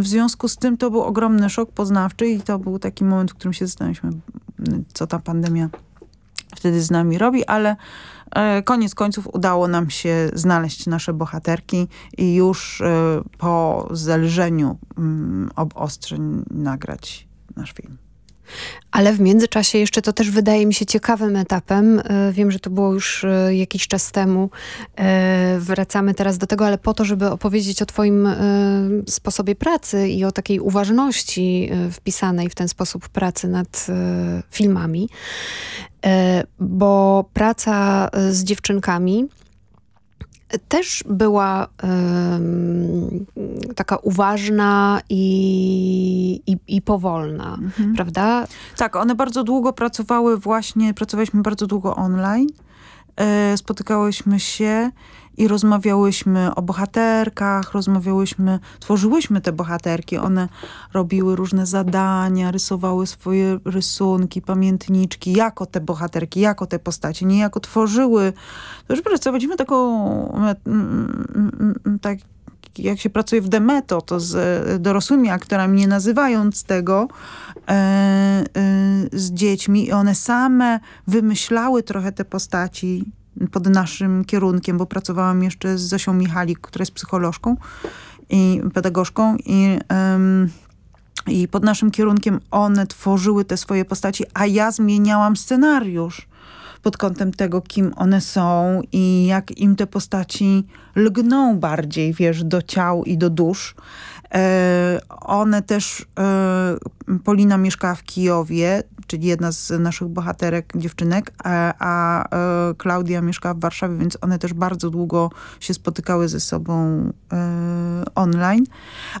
W związku z tym to był ogromny szok poznawczy i to był taki moment, w którym się zastanawialiśmy, co ta pandemia wtedy z nami robi, ale E, koniec końców udało nam się znaleźć nasze bohaterki i już e, po zelżeniu mm, obostrzeń nagrać nasz film. Ale w międzyczasie jeszcze to też wydaje mi się ciekawym etapem. E, wiem, że to było już jakiś czas temu. Wracamy teraz do tego, ale po to, żeby opowiedzieć o twoim sposobie pracy i o takiej uważności wpisanej w ten sposób pracy nad filmami. E, bo praca e, z dziewczynkami też była taka uważna i, i, i powolna, mhm. prawda? Tak, one bardzo długo pracowały właśnie, pracowaliśmy bardzo długo online. E, spotykałyśmy się i rozmawiałyśmy o bohaterkach, rozmawiałyśmy, tworzyłyśmy te bohaterki. One robiły różne zadania, rysowały swoje rysunki, pamiętniczki, jako te bohaterki, jako te postacie, niejako tworzyły. To już prowadzimy taką, mm, mm, tak jak się pracuje w Demeto, to z dorosłymi aktorami, nie nazywając tego, e, e, z dziećmi i one same wymyślały trochę te postaci, pod naszym kierunkiem, bo pracowałam jeszcze z Zosią Michalik, która jest psycholożką i pedagogzką i, i pod naszym kierunkiem one tworzyły te swoje postaci, a ja zmieniałam scenariusz pod kątem tego, kim one są i jak im te postaci lgną bardziej, wiesz, do ciał i do dusz. E, one też, e, Polina mieszkała w Kijowie, czyli jedna z naszych bohaterek, dziewczynek, a, a e, Klaudia mieszkała w Warszawie, więc one też bardzo długo się spotykały ze sobą online.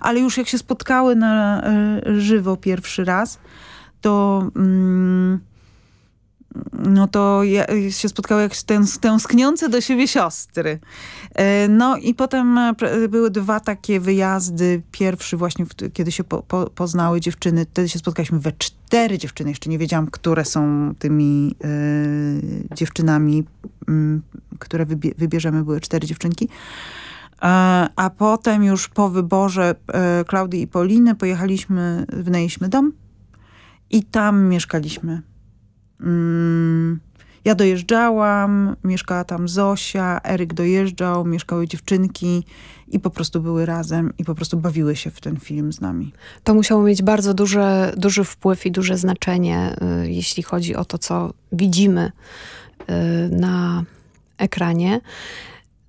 Ale już jak się spotkały na żywo pierwszy raz, to... Mm, no to ja, się spotkały jak tęs tęskniące do siebie siostry. E, no i potem e, były dwa takie wyjazdy. Pierwszy właśnie, kiedy się po, po, poznały dziewczyny. Wtedy się spotkaliśmy we cztery dziewczyny. Jeszcze nie wiedziałam, które są tymi y, dziewczynami, y, które wybie wybierzemy. Były cztery dziewczynki. A potem już po wyborze Klaudii i Poliny pojechaliśmy, wynajęliśmy dom i tam mieszkaliśmy ja dojeżdżałam, mieszkała tam Zosia, Eryk dojeżdżał, mieszkały dziewczynki i po prostu były razem i po prostu bawiły się w ten film z nami. To musiało mieć bardzo duże, duży wpływ i duże znaczenie, y, jeśli chodzi o to, co widzimy y, na ekranie.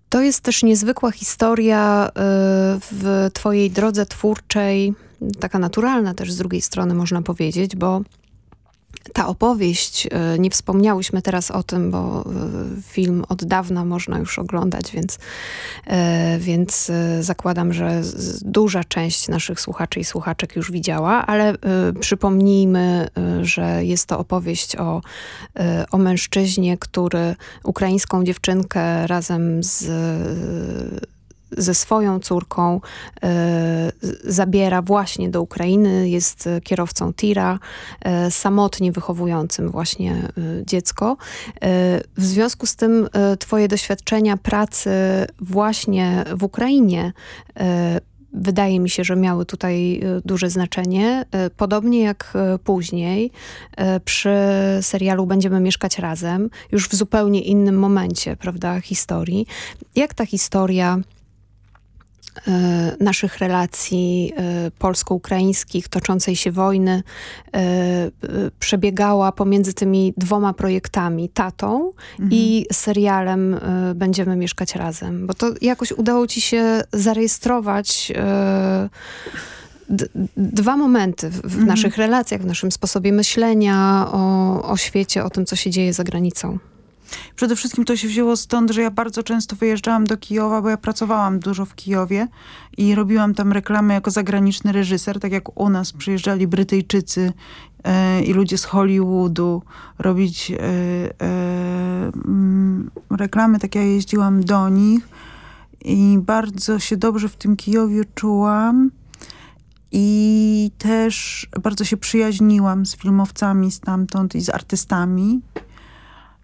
To jest też niezwykła historia y, w twojej drodze twórczej, taka naturalna też z drugiej strony można powiedzieć, bo ta opowieść, e, nie wspomniałyśmy teraz o tym, bo e, film od dawna można już oglądać, więc, e, więc zakładam, że duża część naszych słuchaczy i słuchaczek już widziała, ale przypomnijmy, że jest to opowieść o, o mężczyźnie, który ukraińską dziewczynkę razem z ze swoją córką e, zabiera właśnie do Ukrainy, jest kierowcą tira, e, samotnie wychowującym właśnie e, dziecko. W związku z tym twoje doświadczenia pracy właśnie w Ukrainie wydaje mi się, że miały tutaj duże znaczenie. Podobnie jak później przy serialu Będziemy mieszkać razem, już w zupełnie innym momencie, prawda, historii. Jak ta historia naszych relacji e, polsko-ukraińskich, toczącej się wojny, e, przebiegała pomiędzy tymi dwoma projektami, tatą mhm. i serialem Będziemy mieszkać razem. Bo to jakoś udało ci się zarejestrować dwa momenty w, w mhm. naszych relacjach, w naszym sposobie myślenia o, o świecie, o tym, co się dzieje za granicą. Przede wszystkim to się wzięło stąd, że ja bardzo często wyjeżdżałam do Kijowa, bo ja pracowałam dużo w Kijowie i robiłam tam reklamę jako zagraniczny reżyser, tak jak u nas przyjeżdżali Brytyjczycy e, i ludzie z Hollywoodu robić e, e, mm, reklamy, tak ja jeździłam do nich i bardzo się dobrze w tym Kijowie czułam. I też bardzo się przyjaźniłam z filmowcami stamtąd i z artystami.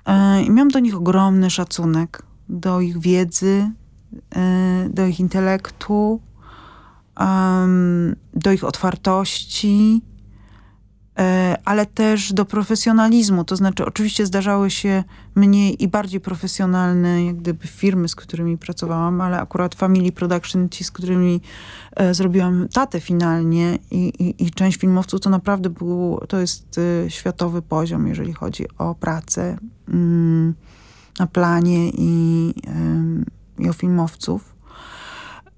E, I miałam do nich ogromny szacunek, do ich wiedzy, e, do ich intelektu, do ich otwartości, ale też do profesjonalizmu. To znaczy, oczywiście zdarzały się mniej i bardziej profesjonalne, jak gdyby firmy, z którymi pracowałam, ale akurat Family Production, ci, z którymi zrobiłam tatę finalnie i, i, i część filmowców, to naprawdę był, to jest światowy poziom, jeżeli chodzi o pracę Mm, na planie i, i o filmowców.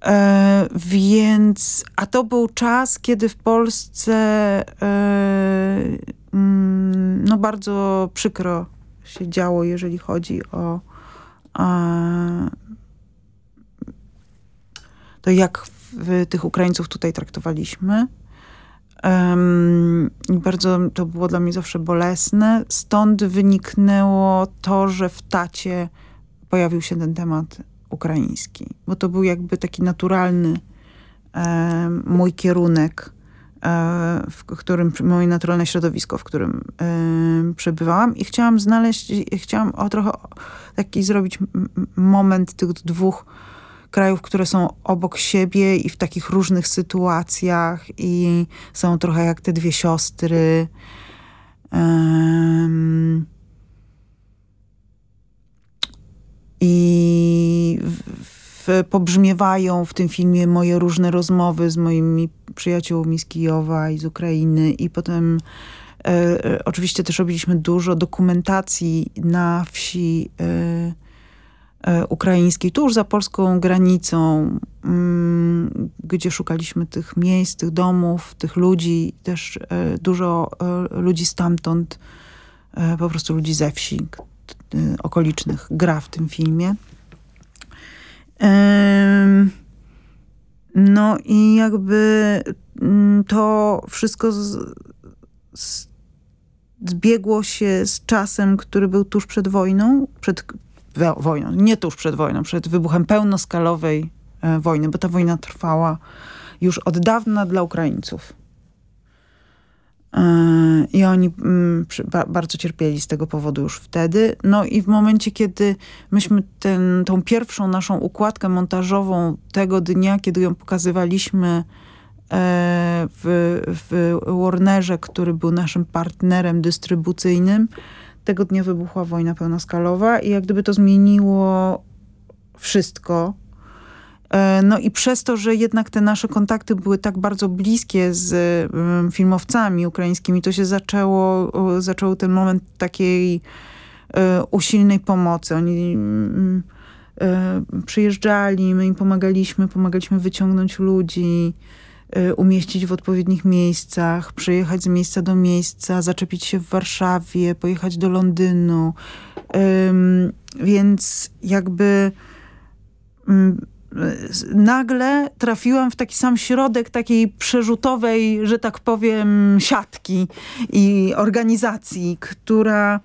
E, więc, a to był czas, kiedy w Polsce e, mm, no bardzo przykro się działo, jeżeli chodzi o to, jak tych Ukraińców tutaj traktowaliśmy. Um, bardzo to było dla mnie zawsze bolesne. Stąd wyniknęło to, że w tacie pojawił się ten temat ukraiński, bo to był jakby taki naturalny e, mój kierunek, e, w którym, moje naturalne środowisko, w którym e, przebywałam i chciałam znaleźć, chciałam o trochę taki zrobić moment tych dwóch krajów, które są obok siebie i w takich różnych sytuacjach i są trochę jak te dwie siostry. I w, pobrzmiewają w tym filmie moje różne rozmowy z moimi przyjaciółmi z Kijowa i z Ukrainy. I potem e, e oczywiście też robiliśmy dużo dokumentacji na wsi e, E, ukraińskiej, tuż za polską granicą, mm, gdzie szukaliśmy tych miejsc, tych domów, tych ludzi, też e, dużo e, ludzi stamtąd, po prostu ludzi ze wsi okolicznych gra w tym filmie. No i jakby mm, to wszystko z, z, zbiegło się z czasem, który był tuż przed wojną, przed wojną, nie tuż przed wojną, przed wybuchem pełnoskalowej e, wojny, bo ta wojna trwała już od dawna dla Ukraińców. I oni mm, bardzo cierpieli z tego powodu już wtedy. No i w momencie, kiedy myśmy ten, tą pierwszą naszą układkę montażową tego dnia, kiedy ją pokazywaliśmy e, w, w Warnerze, który był naszym partnerem dystrybucyjnym, tego dnia wybuchła wojna pełnoskalowa i jak gdyby to zmieniło wszystko. E, no i przez to, że jednak te nasze kontakty były tak bardzo bliskie z filmowcami ukraińskimi, to się zaczęło, zaczął ten moment takiej e, usilnej pomocy. Oni mm, e, przyjeżdżali, my im pomagaliśmy, pomagaliśmy wyciągnąć ludzi, umieścić w odpowiednich miejscach, przejechać z miejsca do miejsca, zaczepić się w Warszawie, pojechać do Londynu. Więc jakby nagle trafiłam w taki sam środek takiej przerzutowej, że tak powiem, siatki i organizacji, która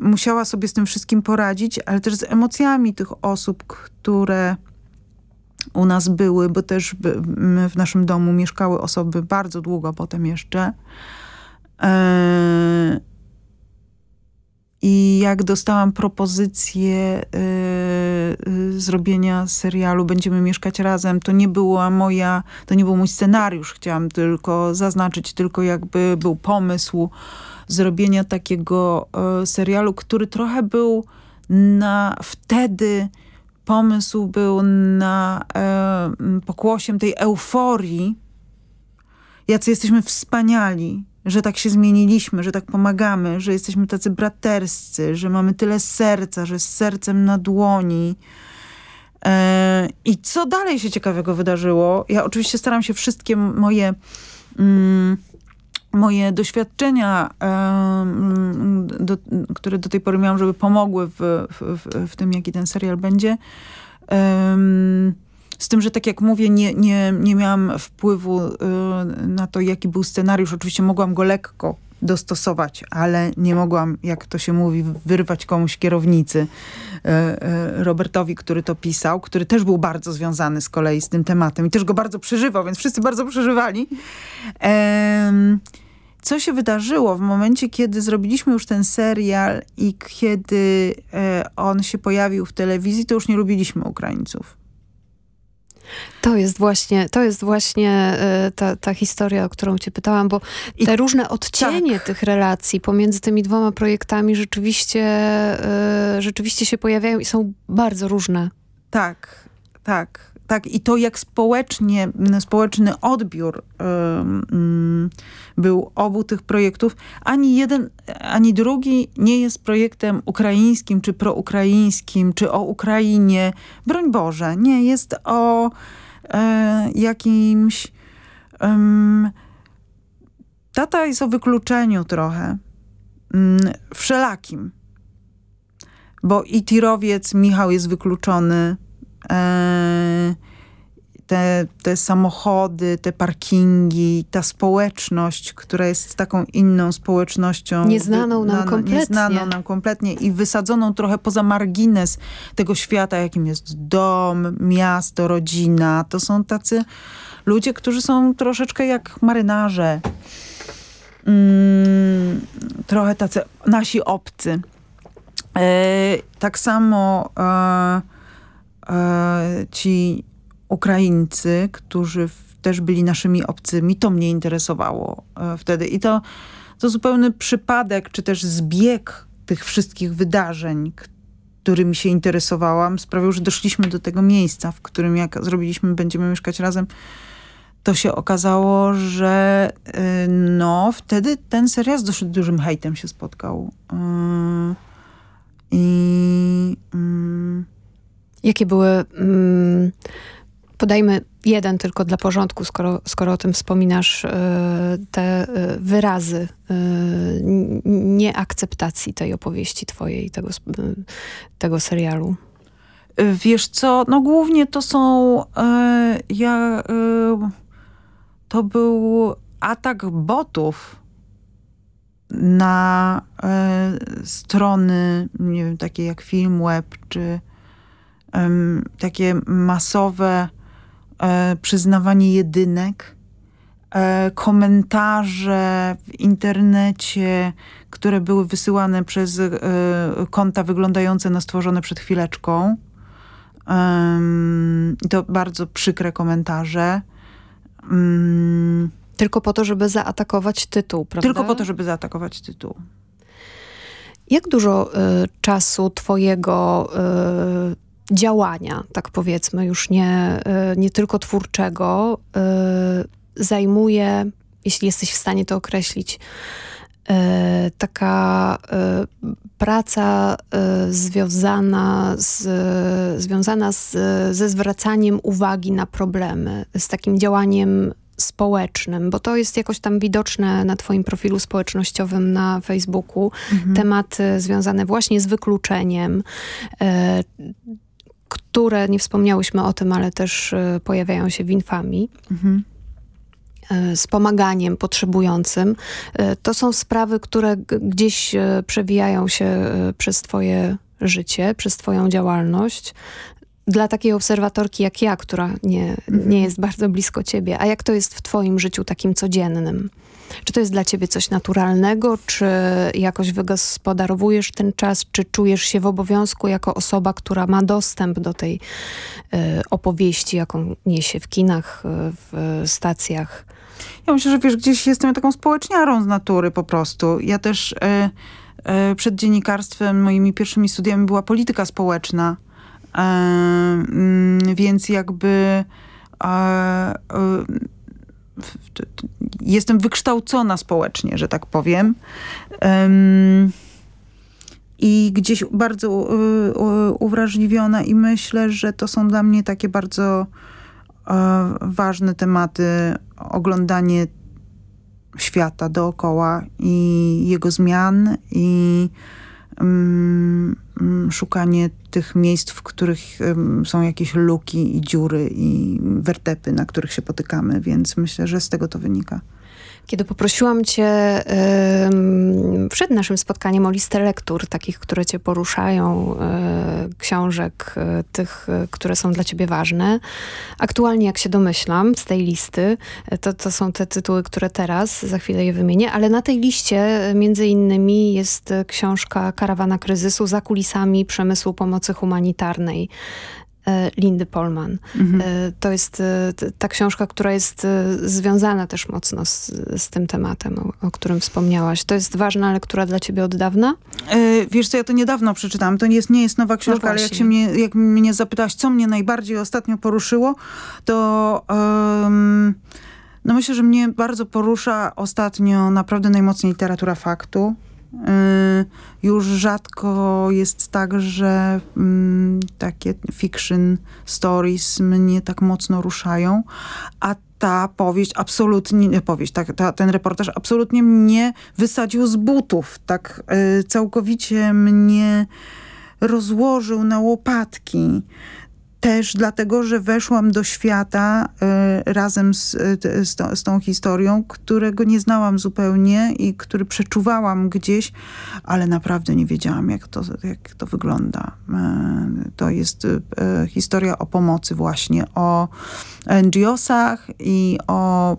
musiała sobie z tym wszystkim poradzić, ale też z emocjami tych osób, które u nas były, bo też w naszym domu mieszkały osoby bardzo długo potem jeszcze. E, I jak dostałam propozycję e, e, zrobienia serialu Będziemy mieszkać razem, to nie była moja, to nie był mój scenariusz. Chciałam tylko zaznaczyć, tylko jakby był pomysł zrobienia takiego serialu, który trochę był na wtedy pomysł był na pokłosiem tej euforii, jacy jesteśmy wspaniali, że tak się zmieniliśmy, że tak pomagamy, że jesteśmy tacy braterscy, że mamy tyle serca, że z sercem na dłoni. E, I co dalej się ciekawego wydarzyło? Ja oczywiście staram się wszystkie moje mm, moje doświadczenia, do, które do tej pory miałam, żeby pomogły w, w, w tym, jaki ten serial będzie. Z tym, że tak jak mówię, nie, nie, nie miałam wpływu y, na to, jaki był scenariusz. Oczywiście mogłam go lekko dostosować, ale nie mogłam, jak to się mówi, wyrwać komuś kierownicy y, y, Robertowi, który to pisał, który też był bardzo związany z kolei z tym tematem i też go bardzo przeżywał, więc wszyscy bardzo przeżywali. Co się wydarzyło w momencie, kiedy zrobiliśmy już ten serial i kiedy e, on się pojawił w telewizji, to już nie lubiliśmy Ukraińców. To jest właśnie, to jest właśnie e, ta, ta historia, o którą cię pytałam, bo I te różne odcienie tak. tych relacji pomiędzy tymi dwoma projektami rzeczywiście, e, rzeczywiście się pojawiają i są bardzo różne. Tak, tak tak, i to jak społecznie, społeczny odbiór um, był obu tych projektów, ani jeden, ani drugi nie jest projektem ukraińskim, czy proukraińskim, czy o Ukrainie. Broń Boże, nie, jest o e, jakimś... Tata jest o wykluczeniu trochę, um, wszelakim. Bo i tirowiec Michał jest wykluczony, te, te samochody, te parkingi, ta społeczność, która jest taką inną społecznością. Nieznaną nam kompletnie. Nieznaną nam kompletnie i wysadzoną trochę poza margines tego świata, jakim jest dom, miasto, rodzina. To są tacy ludzie, którzy są troszeczkę jak marynarze. Mm, trochę tacy nasi obcy. E, tak samo e, E, ci Ukraińcy, którzy też byli naszymi obcymi, to mnie interesowało e, wtedy. I to, to zupełny przypadek, czy też zbieg tych wszystkich wydarzeń, którymi się interesowałam, sprawił, że doszliśmy do tego miejsca, w którym jak zrobiliśmy Będziemy mieszkać razem, to się okazało, że e, no, wtedy ten serial z dosyć dużym hejtem się spotkał. I... Mm, Jakie były, mm, podajmy jeden tylko dla porządku, skoro, skoro o tym wspominasz, e, te e, wyrazy e, nieakceptacji tej opowieści twojej, tego, tego serialu? Wiesz co, no głównie to są, ja, to był atak botów na strony, nie wiem, takie jak Filmweb, czy takie masowe e, przyznawanie jedynek, e, komentarze w internecie, które były wysyłane przez e, konta wyglądające na stworzone przed chwileczką. to bardzo przykre komentarze. Mm. Tylko po to, żeby zaatakować tytuł, prawda? Tylko po to, żeby zaatakować tytuł. Jak dużo y, czasu twojego y, działania, tak powiedzmy, już nie, e, nie tylko twórczego, e, zajmuje, jeśli jesteś w stanie to określić, e, taka praca związana, z, związana z, ze zwracaniem uwagi na problemy, z takim działaniem społecznym, bo to jest jakoś tam widoczne na twoim profilu społecznościowym na Facebooku. Mhm. Tematy związane właśnie z wykluczeniem, które, nie wspomniałyśmy o tym, ale też e, pojawiają się w infamii. Mhm e, z pomaganiem potrzebującym. E, to są sprawy, które gdzieś przewijają się przez twoje życie, przez twoją działalność. Dla takiej obserwatorki jak ja, która nie, mhm. nie jest bardzo blisko ciebie. A jak to jest w twoim życiu takim codziennym? Czy to jest dla ciebie coś naturalnego, czy jakoś wygospodarowujesz ten czas, czy czujesz się w obowiązku jako osoba, która ma dostęp do tej y, opowieści, jaką niesie w kinach, e, w stacjach? Ja myślę, że wiesz, gdzieś jestem taką społeczniarą z natury po prostu. Ja też y, y, przed dziennikarstwem moimi pierwszymi studiami była polityka społeczna. Mm, więc jakby jestem wykształcona społecznie, że tak powiem. I gdzieś bardzo uwrażliwiona i myślę, że to są dla mnie takie bardzo e, ważne tematy. Oglądanie świata dookoła i jego zmian i um, szukanie tych miejsc, w których są jakieś luki i dziury i wertepy, na których się potykamy, więc myślę, że z tego to wynika. Kiedy poprosiłam cię przed naszym spotkaniem o listę lektur, takich, które cię poruszają, e, książek, e, tych, e, które są dla ciebie ważne, aktualnie jak się domyślam z tej listy, to, to są te tytuły, które teraz, za chwilę je wymienię, ale na tej liście między innymi jest książka Karawana kryzysu za kulisami przemysłu pomocy humanitarnej. E, Lindy Polman. Mhm. E, to jest e, ta książka, która jest związana też mocno z, z tym tematem, o, o, którym wspomniałaś. To jest ważna lektura dla ciebie od dawna? wiesz co, ja to niedawno przeczytałam. To nie jest, nie jest nowa książka, no ale jak, się mnie, jak mnie zapytałaś, co mnie najbardziej ostatnio poruszyło, to... Um, no myślę, że mnie bardzo porusza ostatnio naprawdę najmocniej literatura faktu. Y, już rzadko jest tak, że mm, takie fiction stories mnie tak mocno ruszają, a ta powieść absolutnie, powieść, tak, ta, ten reportaż absolutnie mnie wysadził z butów, tak y, całkowicie mnie rozłożył na łopatki też dlatego, że weszłam do świata y, razem z, y, z, to, z, tą historią, którego nie znałam zupełnie i który przeczuwałam gdzieś, ale naprawdę nie wiedziałam, jak to, jak to wygląda. Y, to jest historia o pomocy właśnie, o NGO-sach i o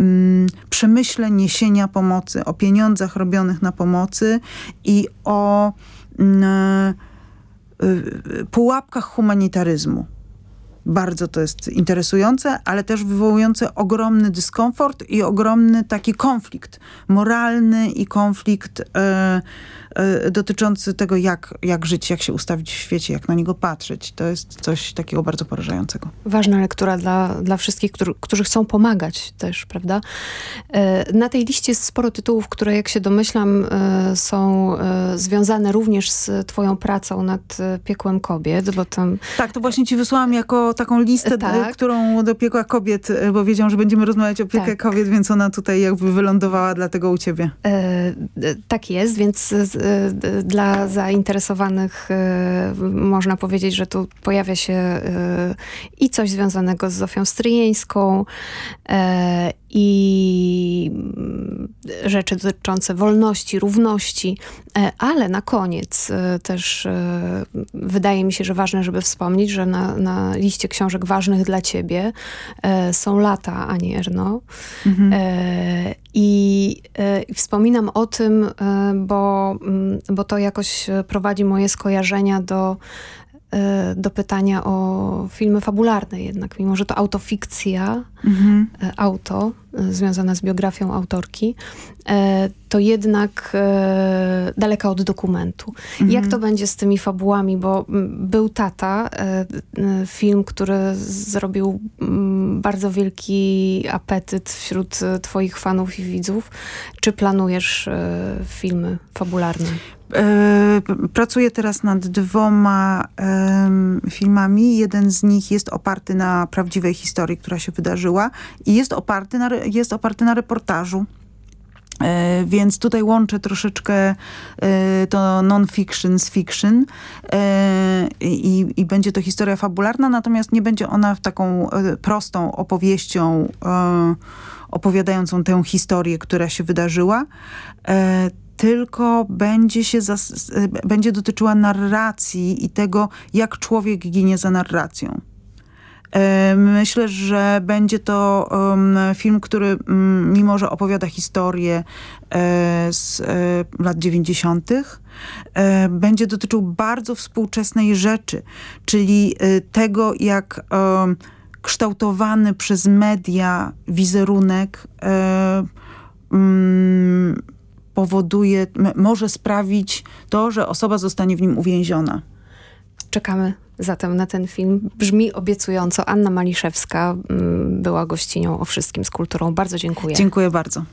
mm, przemyśle niesienia pomocy, o pieniądzach robionych na pomocy i o mm, Y, pułapkach humanitaryzmu. Bardzo to jest interesujące, ale też wywołujące ogromny dyskomfort i ogromny taki konflikt moralny i konflikt e, e, dotyczący tego, jak, jak żyć, jak się ustawić w świecie, jak na niego patrzeć. To jest coś takiego bardzo porażającego. Ważna lektura dla, dla wszystkich, którzy, którzy chcą pomagać też, prawda? E, na tej liście jest sporo tytułów, które jak się domyślam są związane również z twoją pracą nad piekłem kobiet, bo tam... Tak, to właśnie ci wysłałam jako taką listę, tak. którą do piekła kobiet, bo wiedziałam, że będziemy rozmawiać o piekę tak. kobiet, więc ona tutaj jakby wylądowała dlatego u ciebie. E, tak jest, więc e, dla zainteresowanych e, można powiedzieć, że tu pojawia się e, i coś związanego z Zofią Stryjeńską e, i mm, rzeczy dotyczące wolności, równości, e, ale na koniec też wydaje mi się, że ważne, żeby wspomnieć, że na, na liście książek ważnych dla ciebie są lata Ani Erno. Mhm. I wspominam o tym, bo, mm, bo to jakoś prowadzi moje skojarzenia do E, do pytania o filmy fabularne jednak, mimo że to autofikcja, mhm. E, auto, e, związana z biografią autorki, to jednak daleka od dokumentu. Mhm. Jak to będzie z tymi fabułami, bo był Tata, film, który zrobił bardzo wielki apetyt wśród twoich fanów i widzów. Czy planujesz filmy fabularne? E, pracuję teraz nad dwoma filmami. Jeden z nich jest oparty na prawdziwej historii, która się wydarzyła i jest oparty na, jest oparty na reportażu. E, więc tutaj łączę troszeczkę e, to non-fiction z fiction i, i, będzie to historia fabularna, natomiast nie będzie ona taką prostą opowieścią opowiadającą tę historię, która się wydarzyła tylko będzie, się będzie dotyczyła narracji i tego, jak człowiek ginie za narracją. E, myślę, że będzie to film, który mimo, że opowiada historię e, z e, lat 90., będzie dotyczył bardzo współczesnej rzeczy, czyli tego, jak kształtowany przez media wizerunek powoduje, może sprawić to, że osoba zostanie w nim uwięziona. Czekamy zatem na ten film. Brzmi obiecująco. Anna Maliszewska mm, była gościnią o wszystkim z kulturą. Bardzo dziękuję. Dziękuję bardzo.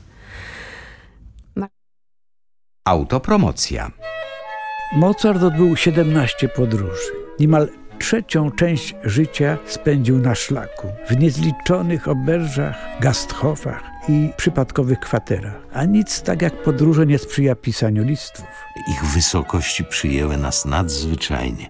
Autopromocja. Mozart odbył 17 podróży. Niemal trzecią część życia spędził na szlaku, w niezliczonych oberżach, gasthofach i przypadkowych kwaterach. A nic tak jak podróże nie sprzyja pisaniu listów. Ich wysokości przyjęły nas nadzwyczajnie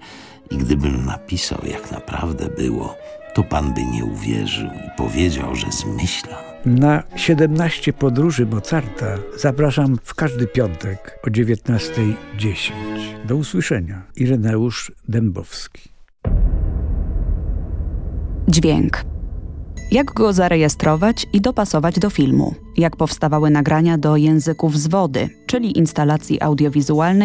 i gdybym napisał, jak naprawdę było, to pan by nie uwierzył i powiedział, że zmyślam. Na 17 podróży Mozarta zapraszam w każdy piątek o 19.10. Do usłyszenia. Ireneusz Dębowski. Dźwięk. Jak go zarejestrować i dopasować do filmu? Jak powstawały nagrania do języków z wody, czyli instalacji audiowizualnej